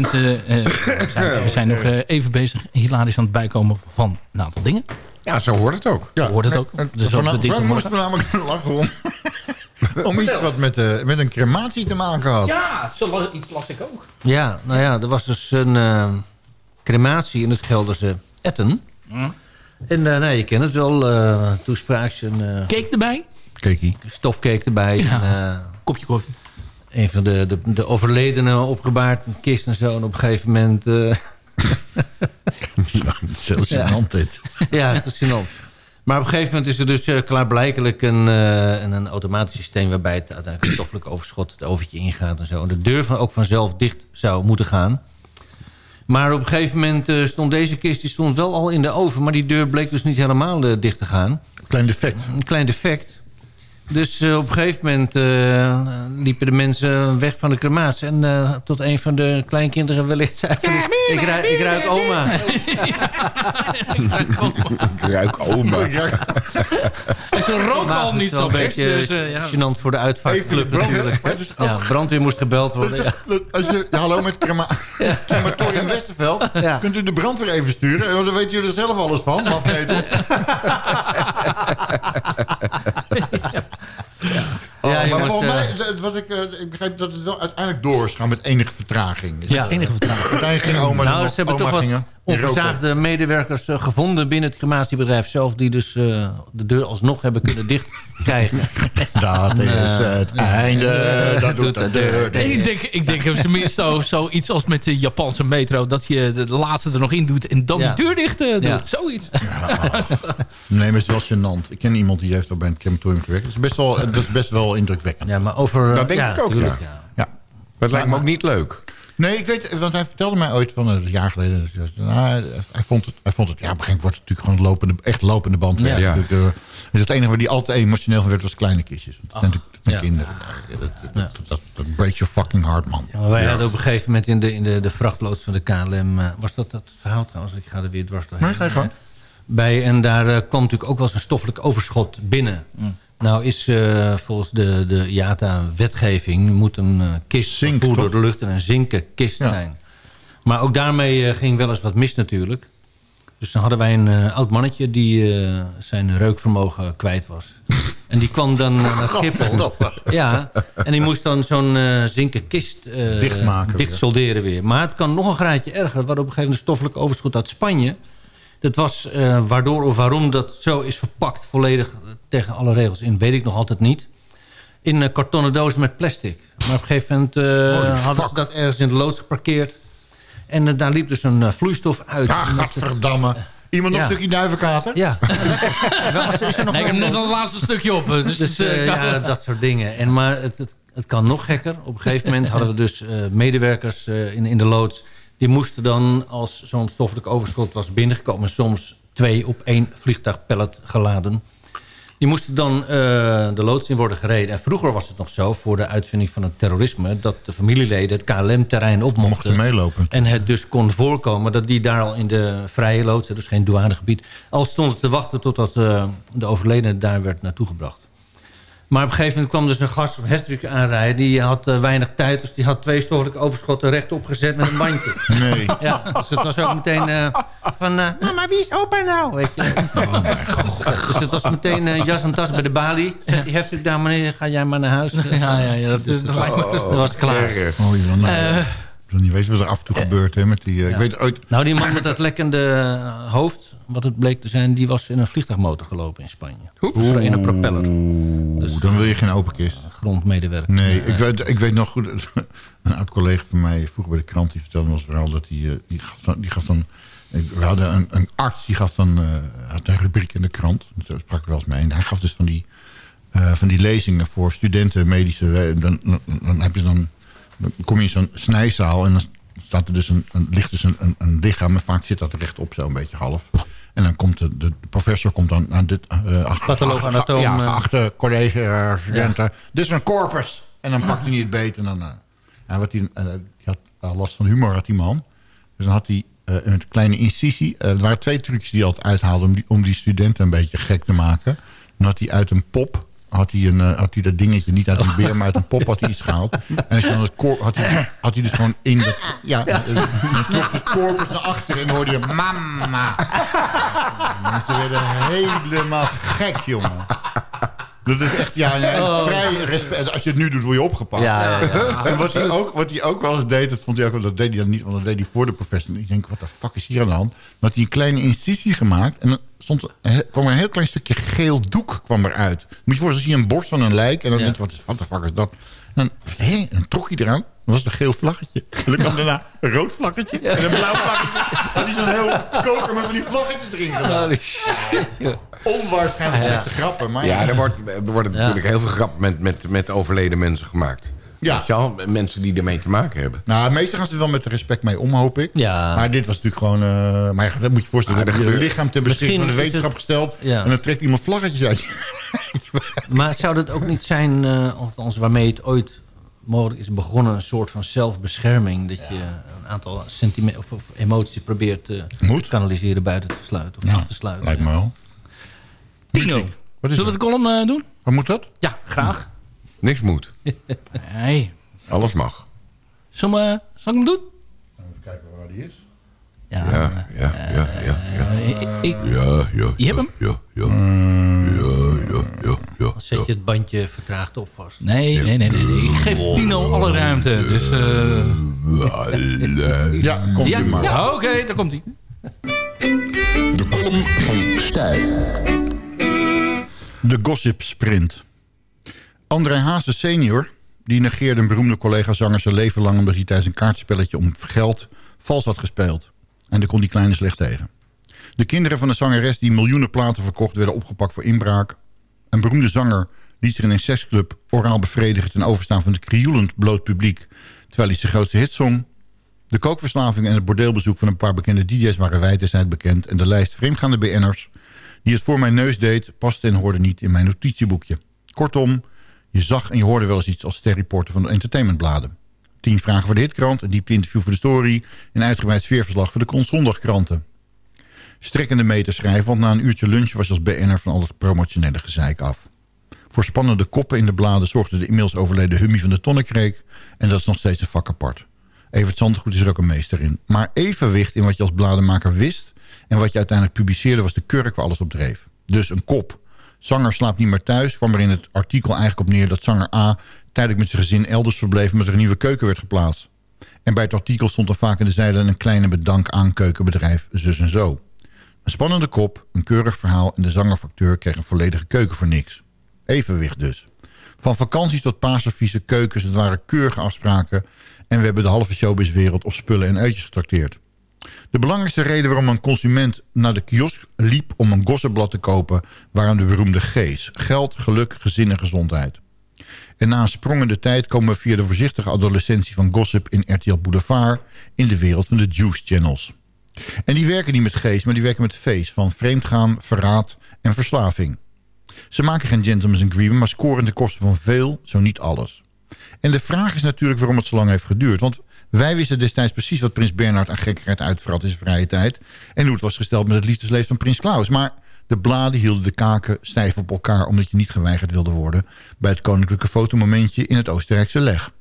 Mensen, eh, we, zijn, we zijn nog eh, even bezig, hilarisch aan het bijkomen van een aantal dingen. Ja, zo hoort het ook. Zo hoort het ook. En, Dus moesten we namelijk lachen om, om iets wat met, eh, met een crematie te maken had. Ja, zo iets las ik ook. Ja, nou ja, er was dus een eh, crematie in het Gelderse Etten. En uh, nou, je kent het wel, uh, uh, Cake erbij? Cakeie. Stofcake erbij. Ja, en, uh, kopje koffie. Een van de, de, de overledenen opgebaard, een kist en zo. En op een gegeven moment... Uh, gênant dit. ja, het is gênant. Maar op een gegeven moment is er dus uh, klaarblijkelijk een, uh, een, een automatisch systeem... waarbij het uiteindelijk stoffelijk overschot het overtje ingaat en zo. En de deur van, ook vanzelf dicht zou moeten gaan. Maar op een gegeven moment uh, stond deze kist die stond wel al in de oven... maar die deur bleek dus niet helemaal dicht te gaan. Klein defect. Een klein defect. Dus uh, op een gegeven moment uh, liepen de mensen weg van de crematie. En uh, tot een van de kleinkinderen wellicht zei... Ik, ruik, ik ruik oma. ik ruik oma. Dus een rook al niet zo een beetje dus, ja. gênant voor de uitvaartclub natuurlijk. Ja, brandweer moest gebeld worden. Ja. Als je, ja, hallo met crema crematorium Westerveld. Ja. Kunt u de brandweer even sturen? Dan weten jullie er zelf alles van. Ja. Oh, ja, maar volgens mij, wat ik, uh, ik begrijp dat het wel uiteindelijk door is gaan met enige vertraging. Ja, enige vertraging. Uiteindelijk ging oma nou, ze hebben toch gingen, onverzaagde medewerkers uh, gevonden binnen het crematiebedrijf zelf... die dus uh, de deur alsnog hebben kunnen dichtkrijgen. dat is het einde, dat doet de deur dicht. Ik denk, ik denk tenminste zo, zoiets als met de Japanse metro... dat je de laatste er nog in doet en dan ja. die deur dicht doet. Ja. Zoiets. Ja. nee, maar het is wel gênant. Ik ken iemand die heeft al bij het crematorium gewerkt. Dat is best wel, dat is best wel indrukwekkend. Ja, maar over... Dat denk ja, ik ook, tuurlijk, ja. ja. ja. Dat lijkt me ook niet leuk. Nee, ik weet, want hij vertelde mij ooit van een jaar geleden. Nou, hij, vond het, hij vond het, ja, op een gegeven moment wordt het natuurlijk gewoon lopende, echt lopende band. Ja. Ja. Dus het enige waar hij altijd emotioneel van werd, was kleine kistjes. Dat zijn natuurlijk van ja. kinderen. Dat, dat, dat, dat, dat breaks your fucking heart, man. Ja, maar wij hadden op een gegeven moment in de, in de, de vrachtloods van de KLM... Uh, was dat dat verhaal trouwens? Ik ga er weer dwars doorheen. Nee, ga je gewoon. Bij, en daar uh, kwam natuurlijk ook wel eens een stoffelijk overschot binnen. Mm. Nou is uh, volgens de, de IATA-wetgeving... moet een uh, kist Zink, voer door de lucht en een zinken kist ja. zijn. Maar ook daarmee uh, ging wel eens wat mis natuurlijk. Dus dan hadden wij een oud mannetje die zijn reukvermogen kwijt was. En die kwam dan naar Schiphol. Ja, en die moest dan zo'n uh, zinken kist uh. Dicht solderen weer. Maar het kan nog een graadje erger. Hadden op een gegeven moment stoffelijk overschot uit Spanje. Dat was uh, waardoor of waarom dat zo is verpakt volledig tegen alle regels in, weet ik nog altijd niet. In uh, kartonnen dozen met plastic. Maar op een gegeven moment uh, hadden ze dat ergens in de loods geparkeerd. En uh, daar liep dus een uh, vloeistof uit. Ja, gadverdamme. Iemand nog ja. een stukje duivenkater? Ja. Wel, is er nog nee, ik heb net een laatste stukje op. Dus, dus uh, ja, dat soort dingen. En, maar het, het, het, kan nog gekker. Op een gegeven moment hadden we dus uh, medewerkers uh, in, in de loods. Die moesten dan, als zo'n stoffelijk overschot was binnengekomen... soms twee op één vliegtuigpallet geladen... Die moesten dan uh, de loods in worden gereden. En vroeger was het nog zo, voor de uitvinding van het terrorisme... dat de familieleden het KLM-terrein op mochten. mochten meelopen. En het dus kon voorkomen dat die daar al in de vrije loods... dus geen douanegebied... al stonden te wachten totdat uh, de overledene daar werd naartoe gebracht. Maar op een gegeven moment kwam dus een gast op heftruck aanrijden. Die had eh, weinig tijd, dus die had twee stoffelijke overschotten rechtop gezet met een bandje. Nee. Ja, dus het was ook meteen eh, van... eh, nou, maar wie is opa nou? Weet je. Oh mijn god. Dus het was meteen eh, jas en tas bij de balie. Zet die heftruck daar, meneer, ga jij maar naar huis. Ja, ja, ja. Dat, is- dat lijkt me... Dat was klaar. Oh, Eh. wil niet weten wat er af en toe gebeurt. Hè, met die, eh, Ik weet. Nou, die man met dat lekkende eh, hoofd, wat het bleek te zijn... die was in een vliegtuigmotor gelopen in Spanje. Dus in een propeller. Oeh, dan wil je geen open kist. Grondmedewerker. Nee, ik weet, ik weet nog goed... Een oud collega van mij, vroeger bij de krant... die vertelde ons verhaal dat eh, Die gaf dan... Die gaf dan we hadden een, een arts, die gaf dan... eh, had een rubriek in de krant. Zo sprak ik wel eens mee. En hij gaf dus van die... eh, van die lezingen voor studenten medische... eh, Dan, dan, dan heb je dan... Dan kom je in zo'n snijzaal en dan staat er dus een, een, ligt dus een, een, een lichaam. En vaak zit dat rechtop zo een beetje half. En dan komt de, de professor komt dan aan dit... Patholoog, anatoom, Ja, eh. geachte college-studenten. Dit is een corpus. En dan pakt hij niet het beet. En dan... eh, en wat hij, die had last van humor, had die man. Dus dan had hij eh, een kleine incisie. Er waren twee trucjes die hij altijd uithaalde... om die, om die studenten een beetje gek te maken. Dan had hij uit een pop... Had hij, een, eh, had hij dat dingetje niet uit een beer, maar uit een pop had hij iets gehaald. En als je dan had, hij, had hij dus gewoon in dat... Ja, eh, dan trok het corpus naar achteren en hoorde je... Mama! Mensen werden helemaal gek, jongen. Dat is echt, ja, nee, Oh. vrij respect. Als je het nu doet, word je opgepakt. Ja, ja, ja. En wat hij, ook, wat hij ook wel eens deed, dat vond hij ook wel, dat deed hij dan niet, want dat deed hij voor de professor. Ik denk, wat de fuck is hier aan de hand? Had hij een kleine incisie gemaakt en dan stond, kwam er een heel klein stukje geel doek kwam eruit. Moet je voorstellen, zie je een borst van een lijk en dan Ja. denk je, wat de fuck is dat? En dan, hé, en trok hij eraan. Dan was een geel vlaggetje. En dan kwam daarna een rood vlaggetje en een blauw vlaggetje. Had hij zo'n heel koker met van die vlaggetjes erin gedaan. Onwaarschijnlijk Ja. slechte grappen. Maar Ja, er wordt, er worden natuurlijk heel veel grap met, met, met overleden mensen gemaakt. Ja. Weet je wel? Mensen die ermee te maken hebben. Nou, meestal gaan ze er wel met respect mee om, hoop ik. Ja. Maar dit was natuurlijk gewoon... eh, maar dat moet je je voorstellen. Ah, dat je lichaam ten beschikking van de wetenschap gesteld. Ja. En dan trekt iemand vlaggetjes uit. Maar zou dat ook niet zijn, eh althans waarmee het ooit mogelijk is begonnen... een soort van zelfbescherming? Dat je een aantal sentimenten of, of emoties probeert te Moet. kanaliseren buiten te sluiten of Ja, af te sluiten. Lijkt me wel. Tino. Zullen we de column eh, doen? Wat moet dat? Ja, graag. Niks moet. Nee. Alles mag. Zullen we, zal ik hem doen? Even kijken waar die is. Ja. Ja, ja, ja, ja. ja. eh, ik, Ja, ja. Je hebt hem? Ja, ja. Ja, ja, ja, ja. Zet je het bandje vertraagd op vast. nee, nee, nee, nee, nee. Ik geef Tino alle ruimte. Dus, eh, Ja, komt ja, maar. ja oké, daar komt hij. De column van Stijl. De Gossip Sprint. André Haase senior... die negeerde een beroemde collega-zanger zijn leven lang... omdat hij tijdens een kaartspelletje om geld vals had gespeeld. En daar kon die kleine slecht tegen. De kinderen van de zangeres die miljoenen platen verkocht... werden opgepakt voor inbraak. Een beroemde zanger liet zich in een seksclub oraal bevredigen... ten overstaan van het krioelend bloot publiek... terwijl hij zijn grootste hit zong... De kookverslaving en het bordeelbezoek van een paar bekende DJ's waren wijdtijd bekend... en de lijst vreemdgaande BN'ers die het voor mijn neus deed... paste en hoorde niet in mijn notitieboekje. Kortom, je zag en je hoorde wel eens iets als sterreporter van de entertainmentbladen. Tien vragen voor de hitkrant, een diepte interview voor de story... en uitgebreid sfeerverslag voor de Kronzondagkranten. Strekkende meter schrijven, want na een uurtje lunch... was je als BN'er van al het promotionele gezeik af. Voor spannende koppen in de bladen zorgde de inmiddels overleden Hummy van de Tonnekreek... en dat is nog steeds een vak apart. Evert Zandgoed is er ook een meester in. Maar evenwicht in wat je als bladenmaker wist... en wat je uiteindelijk publiceerde was de kurk waar alles op dreef. Dus een kop. Zanger slaapt niet meer thuis... kwam er in het artikel eigenlijk op neer dat zanger A... tijdelijk met zijn gezin elders verbleef... omdat er een nieuwe keuken werd geplaatst. En bij het artikel stond er vaak in de zijde... een kleine bedank aan keukenbedrijf zus en zo. Een spannende kop, een keurig verhaal... en de zangerfacteur kreeg een volledige keuken voor niks. Evenwicht dus. Van vakanties tot paasadviezen, keukens, het waren keurige afspraken... en we hebben de halve showbizwereld op spullen en uitjes getrakteerd. De belangrijkste reden waarom een consument naar de kiosk liep... om een gossenblad te kopen, waren de beroemde G's. Geld, geluk, gezin en gezondheid. En na een sprongende tijd komen we via de voorzichtige adolescentie van gossip in RTL Boulevard... in de wereld van de juice channels. En die werken niet met G's, maar die werken met V's... van vreemdgaan, verraad en verslaving. Ze maken geen gentleman's agreement, maar scoren ten koste van veel, zo niet alles. En de vraag is natuurlijk waarom het zo lang heeft geduurd. Want wij wisten destijds precies wat prins Bernhard aan gekkigheid uitvrat in zijn vrije tijd. En hoe het was gesteld met het liefdesleven van prins Klaus. Maar De bladen hielden de kaken stijf op elkaar... omdat je niet geweigerd wilde worden... bij het koninklijke fotomomentje in het Oostenrijkse leg.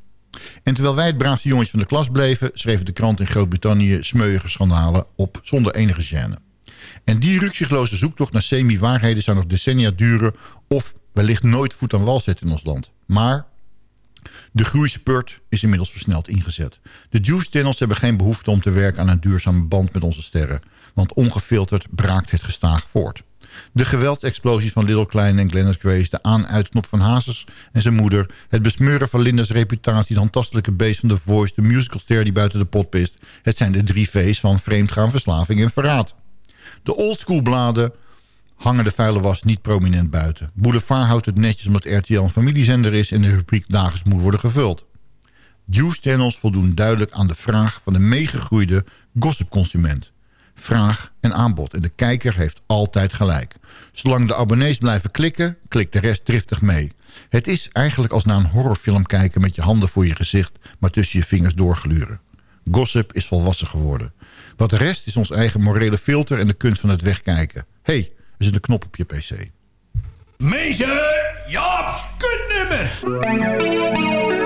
En terwijl wij het braafste jongetje van de klas bleven... schreef de krant in Groot-Brittannië smeuïge schandalen op zonder enige gêne. En die rukzichtloze zoektocht naar semi-waarheden zou nog decennia duren... of wellicht nooit voet aan wal zetten in ons land. Maar de groeispurt is inmiddels versneld ingezet. De juice channels hebben geen behoefte om te werken aan een duurzame band met onze sterren. Want ongefilterd braakt het gestaag voort. De geweldsexplosies van Little Klein en Glennis Grace... de aan-uitknop van Hazes en zijn moeder... het besmeuren van Linda's reputatie... de handtastelijke beest van The Voice... de musicalster die buiten de pot pist... het zijn de drie V's van vreemdgaan, verslaving en verraad. De oldschoolbladen hangen de vuile was niet prominent buiten. Boulevard houdt het netjes omdat RTL een familiezender is... en de rubriek dagelijks moet worden gevuld. Juice channels voldoen duidelijk aan de vraag van de meegegroeide gossipconsument. Vraag en aanbod. En de kijker heeft altijd gelijk. Zolang de abonnees blijven klikken, klikt de rest driftig mee. Het is eigenlijk als naar een horrorfilm kijken met je handen voor je gezicht... maar tussen je vingers doorgluren. Gossip is volwassen geworden. Wat de rest is ons eigen morele filter en de kunst van het wegkijken. hey, er zit een knop op je pc. Mensen, Jaap's kutnummer.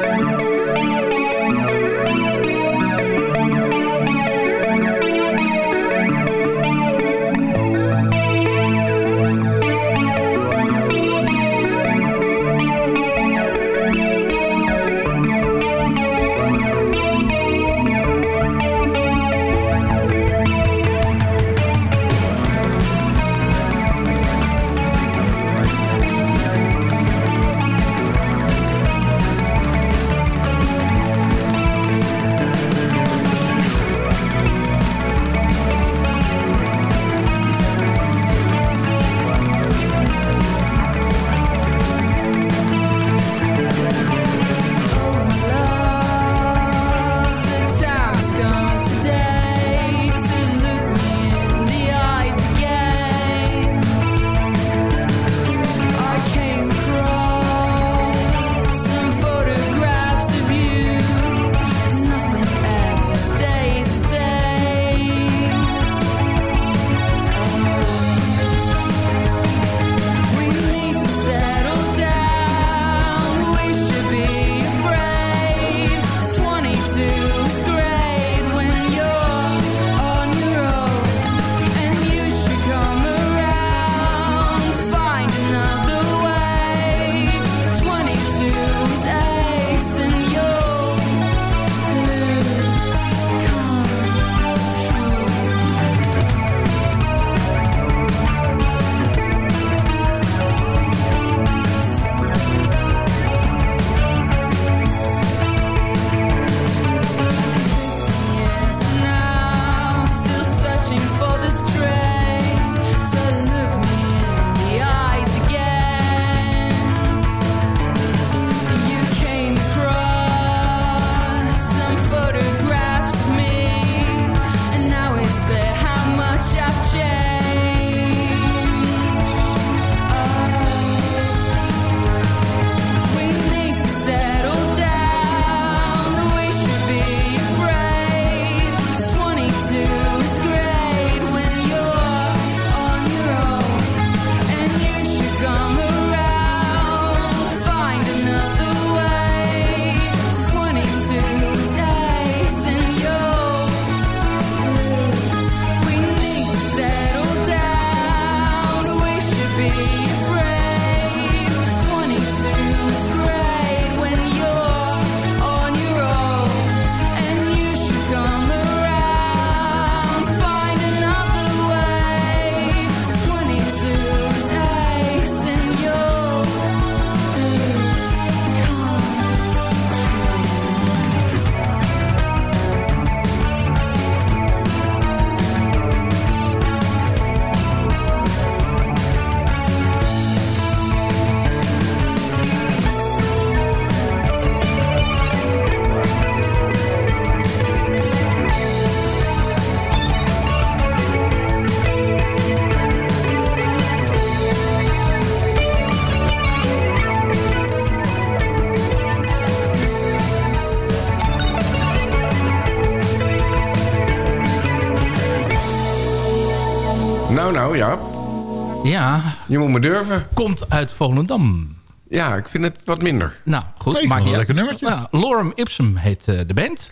Ja. Je moet me durven. Komt uit Volendam. Ja, ik vind het wat minder. Nou, goed. Nee, het een lekker nummertje. Nou, Lorem Ipsum heet eh, de band.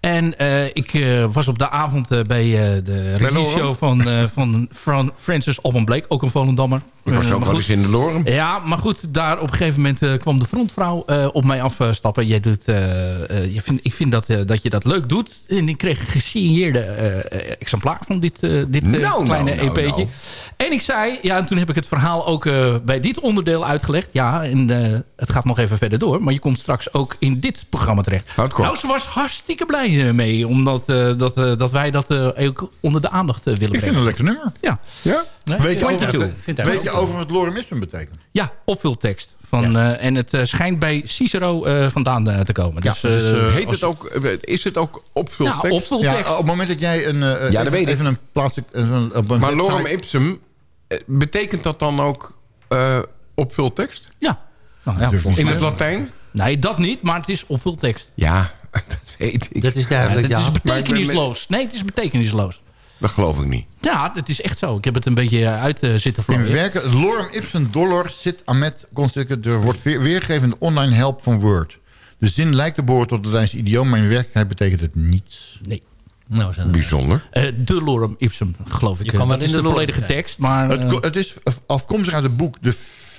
En eh, ik eh, was op de avond eh, bij de regie-show van, van Fran Francis Blake. Ook een Volendammer. Ik was ook wel eens in de Lorem. Ja, maar goed, daar op een gegeven moment kwam de frontvrouw op mij afstappen. Jij doet, je vind, ik vind dat, dat je dat leuk doet. En ik kreeg een gesigneerde exemplaar van dit, dit eh, Nou, kleine nou, nou, EP'tje. nou. En ik zei, ja, en toen heb ik het verhaal ook bij dit onderdeel uitgelegd. Ja, en het gaat nog even verder door. Maar je komt straks ook in dit programma terecht. Nou, ze was hartstikke blij eh, mee. Omdat eh, dat, eh, dat wij dat eh, ook onder de aandacht willen Ik vind brengen. het een lekker nummer. Ja. Ja? Weet je, 22. over, Vindt hij weet je over wat lorem ipsum betekent? Ja, opvultekst. Van, eh, en het eh, schijnt bij Cicero eh, vandaan te komen. Ja, dus, dus, Heet als- het ook, is het ook opvultekst? ja, opvultekst. Ja, op het moment dat jij een, eh, dat even, weet ik. even een plaatselijk... Een, op een Maar website- lorem ipsum, betekent dat dan ook eh opvultekst? ja. Nou, ja, In het Latijn? Nee, dat niet, maar het is opvultekst. Ja, dat weet ik. Dat is Ja, duidelijk, het ja. is betekenisloos. Nee, het is betekenisloos. Dat geloof ik niet. Ja, dat is echt zo. Ik heb het een beetje uit eh, zitten In vlooien. werken, lorem ipsum dollar zit amet constant. Er wordt weer- weergegeven in de online help van Word. De zin lijkt te behoren tot het Latijnse idioom, maar in werkelijkheid betekent het niets. Nee. Nou, zijn Bijzonder. Eh, de lorem ipsum, geloof ik. Je Eh, kan wel dat in is de volledige tekst. Maar, Het, eh, is afkomstig uit het boek De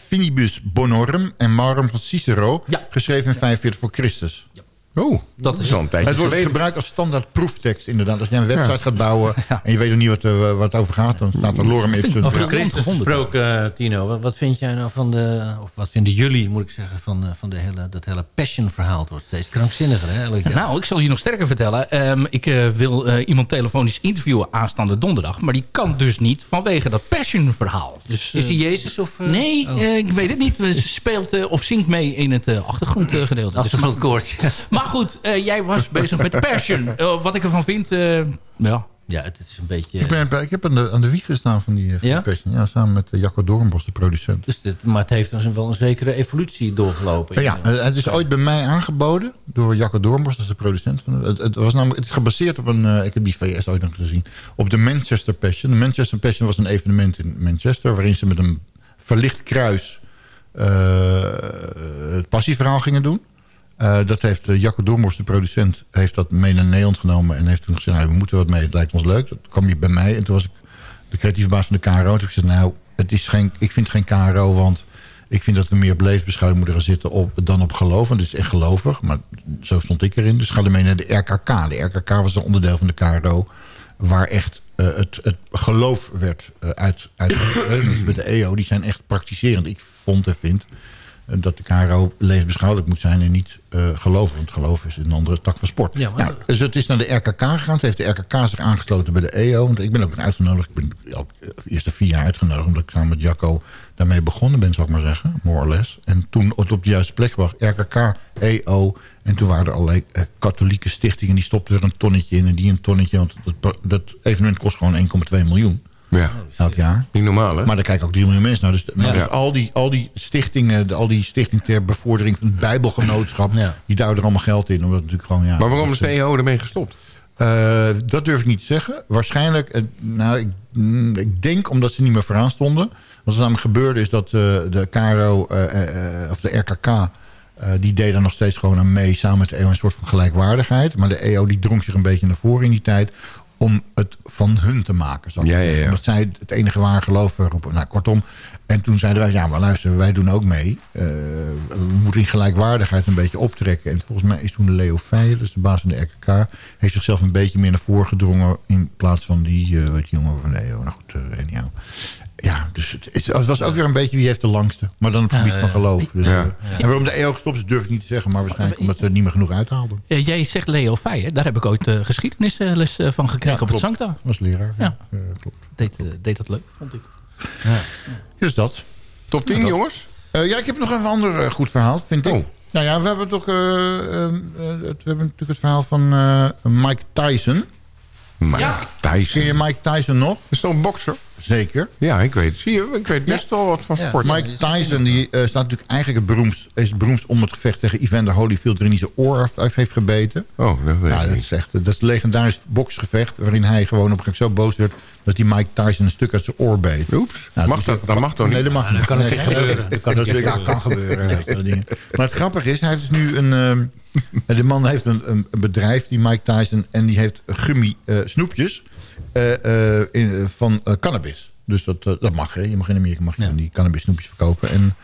Finibus Bonorum en Marum van Cicero, Ja. geschreven in 45 voor Christus. Oh, dat is een tijdje Het wordt geleden. gebruikt als standaard proeftekst inderdaad. Als jij een website gaat bouwen Ja. en je weet nog niet wat, eh, wat het over gaat, dan staat er lorem ipsum. Over. Christus gesproken, eh, Tino. Wat, wat vind jij nou van de... Of wat vinden jullie, moet ik zeggen, van, eh, van de hele, dat hele passion-verhaal? Het wordt steeds krankzinniger, hè? elk jaar. Nou, ik zal je nog sterker vertellen. Ehm, ik eh, wil eh, iemand telefonisch interviewen aanstaande donderdag. Maar die kan dus niet vanwege dat passion-verhaal. Dus, Is eh, hij Jezus of... eh, Nee, oh. eh, ik weet het niet. Ze speelt eh, of zingt mee in het uh, achtergrondgedeelte. Als een goed koortje. Maar goed, eh, jij was bezig met Passion. Eh, wat ik ervan vind, eh, ja. Ja, het is een beetje... Ik, ben, ik heb aan de, aan de wieg gestaan van die, van Ja? die Passion. Ja, samen met uh, Jacco Doornbos, de producent. Dus dit, maar het heeft dus wel een zekere evolutie doorgelopen. Ja, ja, het is ooit bij mij aangeboden door Jacco Doornbos, dat is de producent van het. Het, het was namelijk, het is gebaseerd op een, uh, ik heb die VS ooit nog gezien, op de Manchester Passion. De Manchester Passion was een evenement in Manchester, waarin ze met een verlicht kruis uh, het passieverhaal gingen doen. Uh, dat heeft uh, Jacco Doornbos, de producent, heeft dat mee naar Nederland genomen en heeft toen gezegd, nou, we moeten wat mee, het lijkt ons leuk. Dat kwam je bij mij en toen was ik de creatieve baas van de KRO. Toen ik gezegd, nou, het is geen, ik vind geen KRO, want ik vind dat we meer op leefbeschouwing moeten gaan zitten op, dan op geloof. Want het is echt gelovig, maar zo stond ik erin. Dus ga ermee naar de RKK. De RKK was een onderdeel van de KRO... waar echt uh, het, het geloof werd uh, uit... uit met de EO, die zijn echt praktiserend. Ik vond en vind dat de KRO leefbeschouwelijk moet zijn... en niet uh, geloven, want geloof is een andere tak van sport. Ja, maar... nou, dus het is naar de RKK gegaan. Het heeft de RKK zich aangesloten bij de EO. Want ik ben ook uitgenodigd. Ik ben ja, de eerste vier jaar uitgenodigd... omdat ik samen met Jacco daarmee begonnen ben, zou ik maar zeggen. More or less. En toen het op de juiste plek was. RKK, EO. En toen waren er allerlei uh, katholieke stichtingen... die stopten er een tonnetje in en die een tonnetje. Want dat, dat evenement kost gewoon 1,2 miljoen. Ja. Elk jaar. Niet normaal, hè? Maar daar kijken ook 3 miljoen mensen naar. Dus, nou, dus al, die, al die stichtingen, de, al die stichtingen ter bevordering van het Bijbelgenootschap, die duwen er allemaal geld in. Omdat natuurlijk gewoon, ja, Maar waarom is de EO ermee gestopt? eh, dat durf ik niet te zeggen. Waarschijnlijk, eh, nou, ik, mm, ik denk omdat ze niet meer vooraan stonden. Wat er namelijk gebeurde is dat eh, de KRO, of de RKK... die deed nog steeds gewoon aan mee, samen met de EO, een soort van gelijkwaardigheid. Maar de EO die drong zich een beetje naar voren in die tijd om het van hun te maken. Zal ik Ja, ja. Omdat zij het enige waar geloof waren. Nou, kortom. En toen zeiden wij, ja, maar luister, wij doen ook mee. Eh, we moeten in gelijkwaardigheid een beetje optrekken. En volgens mij is toen de Leo Feijer, dus de baas van de RKK... heeft zichzelf een beetje meer naar voren gedrongen... in plaats van die, eh weet je, jongen van de EO. Nou goed, uh, anyhow. Ja, dus het, is, het was ook weer een beetje wie heeft de langste. Maar dan op het gebied van geloof. Dus, Ja. eh, En waarom de EO gestopt is, durf ik niet te zeggen. Maar waarschijnlijk omdat ze er niet meer genoeg uithaalden. Ja, jij zegt Leo Feijen. Daar heb ik ooit uh, geschiedenisles uh, van gekregen Ja, op het. Sancta. was leraar. Ja. Ja, klopt. Deed, uh, deed dat leuk, vond ik. Dus dat. Top 10, Ja, dat- jongens? Eh, ja, ik heb nog even een ander eh, goed verhaal, vind ik. Oh. Nou ja, we hebben toch eh, eh, eh, het- we hebben natuurlijk het verhaal van eh, Mike Tyson. Mike Ja. Tyson. Ken je Mike Tyson nog? Is dat een bokser? Zeker. Ja, ik weet, zie je, ik weet best wel wat van sport. Mike Tyson die, eh, staat natuurlijk eigenlijk het beroemdst, is het beroemdst om het gevecht tegen Evander Holyfield... waarin hij zijn oor heeft, heeft gebeten. Oh, dat weet ja, ik dat niet. is echt dat is een legendarisch boksgevecht... waarin hij gewoon op een gegeven moment zo boos werd... dat hij Mike Tyson een stuk uit zijn oor beet. Oeps, Nou, mag dat, ook- dat mag toch niet? Nee, dat mag niet. dat kan Nee, gebeuren. Dat kan ja, gebeuren. kan gebeuren. Maar het grappige is, hij heeft dus nu een... ehm, de man heeft een, een, bedrijf, die Mike Tyson... en die heeft gummi eh, snoepjes eh, eh, in, van eh, cannabis. Dus dat, eh, dat mag, hè. Je mag in Amerika mag je van die cannabis snoepjes verkopen. En,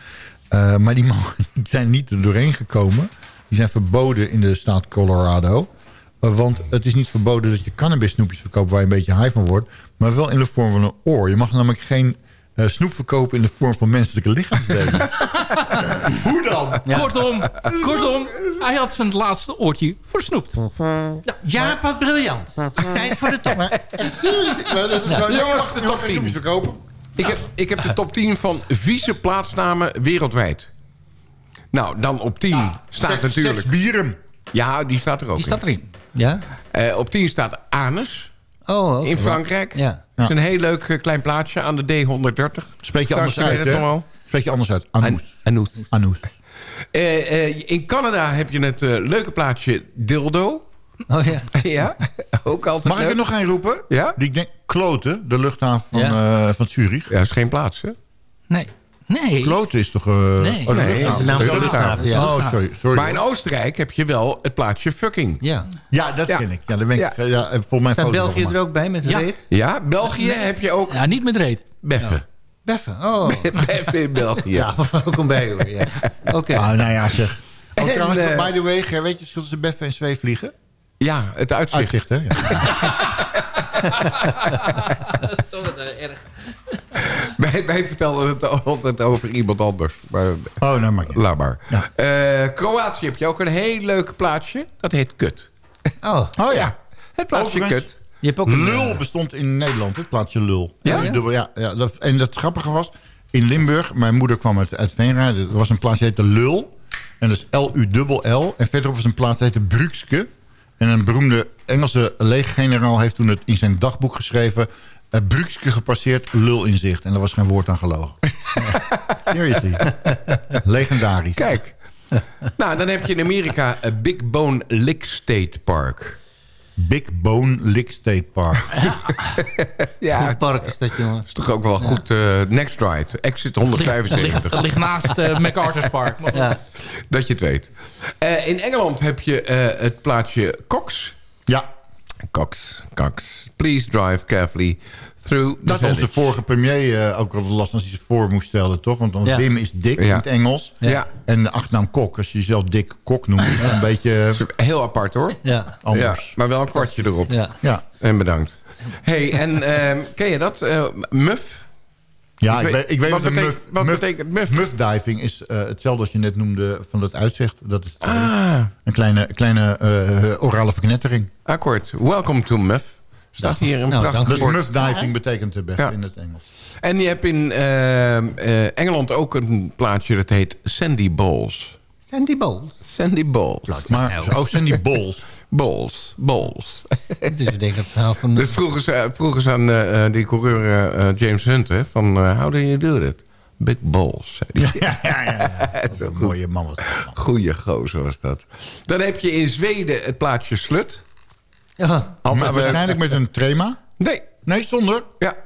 eh, maar die mogen, die zijn niet er doorheen gekomen. Die zijn verboden in de staat Colorado. Want het is niet verboden dat je cannabis snoepjes verkoopt... waar je een beetje high van wordt. Maar wel in de vorm van een oor. Je mag namelijk geen eh, snoep verkopen in de vorm van menselijke lichaamsdelen. Hoe dan? Kortom, kortom, hij had zijn laatste oortje versnoept. Ja, wat briljant. Tijd voor de top. Maar dat is gewoon, Ja, mag de top geen 10. snoepjes verkopen. Ik heb, ik heb de top 10 van vieze plaatsnamen wereldwijd. Nou, dan op 10 staat Seks- natuurlijk... Seksbieren. Ja, die staat er ook Die in. staat erin. Ja? Eh, op 10 staat Anus Oh, in Frankrijk. Ja. Dat is een heel leuk eh, klein plaatsje aan de D130. Spreek je anders uit, het hè? Spreek je anders uit. Anous. Anous. Eh, eh, in Canada heb je het leuke plaatsje Dildo. Oh ja. ja, ook altijd Mag ik er nog een roepen? Ja? Die ik denk, Kloten, de luchthaven van, Ja. eh, van Zurich. Ja, is geen plaats, hè? Nee. Nee. Kloten is toch... eh Nee. oh, Nee, de naam van de ja. Oh, sorry. sorry Maar in. Oostenrijk heb je wel het plaatsje fucking. Ja. Ja, dat Ja. ken ik. Ja, daar ben ik Ja. ja. Ja, en volgens mij Staat België er ook bij met Ja. reet? Ja, België heb je ook Ja, niet met reet. Beffen. Beffen. Oh. Beffen in België. Ja, ook een bij hoor. Ja. Oké. Ah, nou ja, zeg. Oh, En, trouwens, eh, by the way, weet je verschil tussen beffen en zweefvliegen? Ja, het uitzicht. Uitzicht, hè? Ja. Wij, wij vertellen het altijd over iemand anders. Maar, Oh, nou maar. laat maar. Ja. Eh, Kroatië heb je ook een heel leuk plaatsje. Dat heet Kut. Oh. Oh ja. Het plaatsje Overigens- Kut. Je hebt ook een... Lul bestond in Nederland, het plaatsje Lul. Ja? Ja, ja, ja dat, en dat grappige was, in Limburg, mijn moeder kwam uit, uit er was een plaats die heette Lul. En dat is L-U-L-L. En verderop was een plaats die heette Brukske. En een beroemde Engelse legergeneraal heeft toen het in zijn dagboek geschreven... Uh, Brukske gepasseerd, lul in zicht. En er was geen woord aan gelogen. Seriously. Legendarisch. Kijk. nou, dan heb je in Amerika een Big Bone Lick State Park. Big Bone Lick State Park. Ja, Goed park is dat, jongen. is toch ook wel goed. eh, next ride, exit Het ligt, 175. het ligt naast uh, MacArthur's Park. Maar. Ja. Dat je het weet. Eh, in Engeland heb je eh, het plaatsje Cox. Ja, Cox, Cox. Please drive carefully through the Dat was de vorige premier eh, ook al last als hij zich voor moest stellen, toch? Want dan Ja. Wim is dik Ja. in het Engels. Ja. En de achternaam Kok, als je jezelf dik Kok noemt, is een beetje Heel apart hoor. Ja. Ja, anders. maar wel een kwartje erop. Ja. Ja, En bedankt. hey, en ehm, ken je dat? Eh muff? Ja Ik ik, weet- ik weet wat dat een betekent- muff, wat muff, betekent muff? muffdiving is eh, hetzelfde als je net noemde van dat uitzicht. Dat is. Ah, een kleine, kleine eh, orale verknettering. akkoord. Welcome to muff. Staat hier een Nou, prachtig Dus bord. muffdiving betekent de best Ja. in het Engels. En je hebt in ehm, eh, Engeland ook een plaatsje dat heet Sandy Balls. Sandy Bolt. Sandy Balls. Maar ook zijn die bols. Balls. Balls. Het is denk ik het verhaal van... Dus vroegen ze, vroegen ze aan eh, eh, die coureur eh, eh, James Hunt... Hè, van eh, how do you do that? Big balls, zei hij. Ja, ja, ja. ja. Zo Een goed. mooie man was dat. man. Goeie gozer was dat. Dan heb je in Zweden het plaatsje Slut. Ja. Altijd, Maar waarschijnlijk met een trema. Nee, Nee, zonder. ja.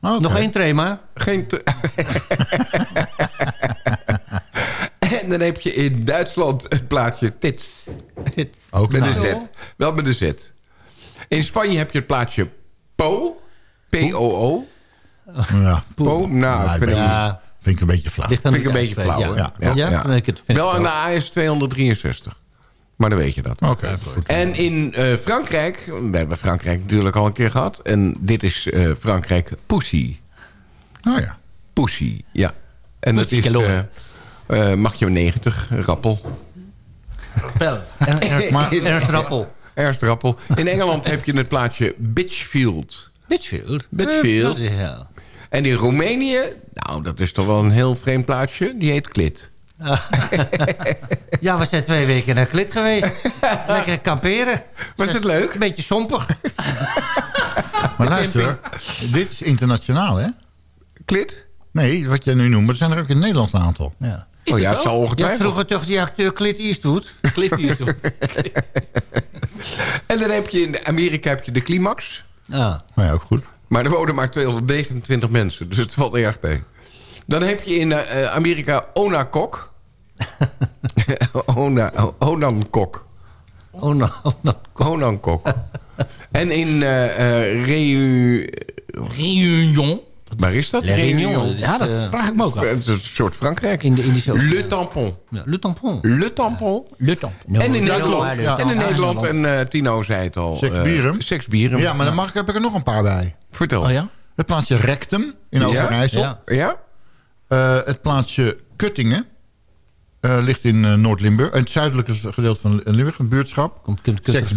Oké. Nog één trema. Geen dan heb je in Duitsland het plaatsje Tits. Dit. Ook Met een nou. Z. Wel met een Z. In Spanje heb je het plaatsje Po. P-O-O. Ja, Po. Nou, Ja, ik ik vind Ja, ligt aan beetje flauw. vind ik een beetje flauw. Ja. Ja? Dan vind ik het- vind ik Wel aan de AS 263. Maar dan weet je dat. Oké. En in eh, Frankrijk, we hebben Frankrijk natuurlijk al een keer gehad. En dit is eh, Frankrijk Pussy. Nou ja. Pussy, ja. En dat is, eh, mag je 90, rappel. Pel. En Ernst, Rappel. Ernst rappel. In Engeland heb je het plaatsje Bitchfield. Bitchfield. Bitchfield. Eh. En in Roemenië, nou dat is toch wel een heel vreemd plaatsje. Die heet Klit. ja, we zijn twee weken naar Klit geweest. Lekker kamperen. Was het leuk? Een beetje sompig. Maar luister, dit is internationaal, hè? Klit? Nee, wat jij nu noemt. Maar er zijn er ook in Nederland een aantal. Ja. Oh ja, het zal Je had ongetwijfeld. vroeger toch die acteur Clint Eastwood? Clint Eastwood. En dan heb je in Amerika heb je de climax. Ah. Maar ja, ook goed. Maar er wonen maar 229 mensen. Dus het valt erg bij. Dan heb je in eh, Amerika Onakok. Ona, Onankok. Ona, Onankok. en in eh eh Reu... Réunion. Waar is dat? Réunion. Ja, dat Eh, vraag ik me ook af. Het is een soort Frankrijk. In de Indische Oceaan. Le Tampon. Ja, Le Tampon. Le Tampon. Le Temps. en in Nederland. ja. En in Nederland. En eh, Tino zei het al. Sex eh, Bierum. Ja, maar dan mag ik, heb ik er nog een paar bij. Vertel. Oh ja? Het plaatsje Rectum in? Overijssel. Ja. Ja? Eh, het plaatsje Kuttingen eh, ligt in Noord-Limburg. Het zuidelijke gedeelte van Limburg, een buurtschap. Komt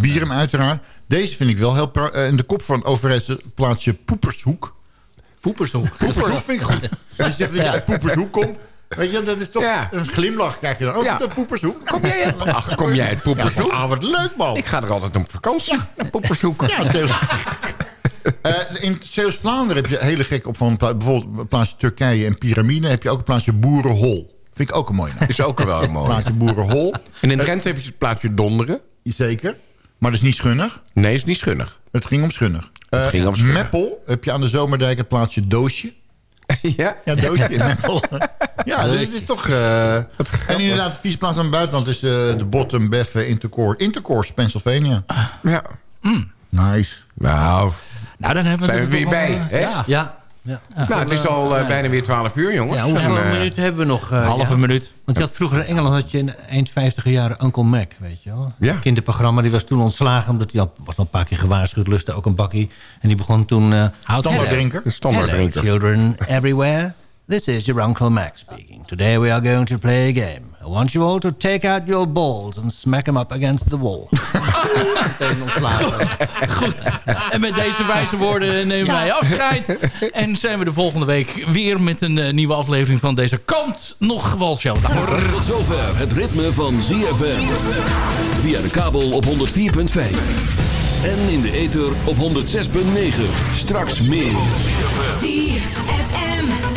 Bierum uiteraard. Deze vind ik wel heel... in de kop van Overijssel plaatsje Poepershoek. Poepershoek. Poepershoek vind ik goed. Als je zegt dat je uit Poepershoek komt... Weet je, dat is toch Ja. een glimlach krijg je dan. Oh, Ja. dat Poepershoek. Kom jij uit, ach, kom jij uit Poepershoek? Ah, wat leuk man. Ik ga er altijd op vakantie. Naar Poepershoek. Ja, Zeeuws. Eh, in Zeeuws-Vlaanderen heb je hele gek op van bijvoorbeeld het plaatsje Turkije en Pyramide. Heb je ook het plaatsje Boerenhol. Vind ik ook een mooie naam. Is ook wel mooi. Plaatsje Boerenhol. En in Drenthe heb je het plaatsje Donderen. Zeker. Maar dat is niet schunnig. Nee, is niet schunnig. Het ging om schunnig. Eh, ging om schunnig. Meppel heb je aan de Zomerdijk het plaatsje Doosje. ja? Ja, Doosje in Meppel. ja, dus het is toch... eh, en inderdaad, de vieze plaats aan het buitenland is eh, de Bottom, Beffen, Intercourse. Intercourse, Pennsylvania. Ja. Nice. Nou, Nou, dan hebben we Zijn we weer bij, hè? Ja, Ja. Ja. nou het is al eh, bijna weer 12 uur, jongens. Ja, hoeveel En, eh, minuten hebben we nog? eh, een halve ja? minuut. Want je had vroeger in Engeland had je in de eind 50 jaren Uncle Mac, weet je wel. Ja. Kinderprogramma, die was toen ontslagen... omdat hij al, was al een paar keer gewaarschuwd, lustte ook een bakkie. En die begon toen... eh standaard Hello, drinker. children everywhere. This is your Uncle Mac speaking. Today we are going to play a game. I want you all to take out your balls and smack them up against the wall. Goed. En met deze wijze woorden nemen wij afscheid. En zijn we de volgende week weer met een eh, nieuwe aflevering van deze Kant Nog Wel Show. Dag. Tot zover het ritme van ZFM. Via de kabel op 104.5. En in de ether op 106.9. Straks meer.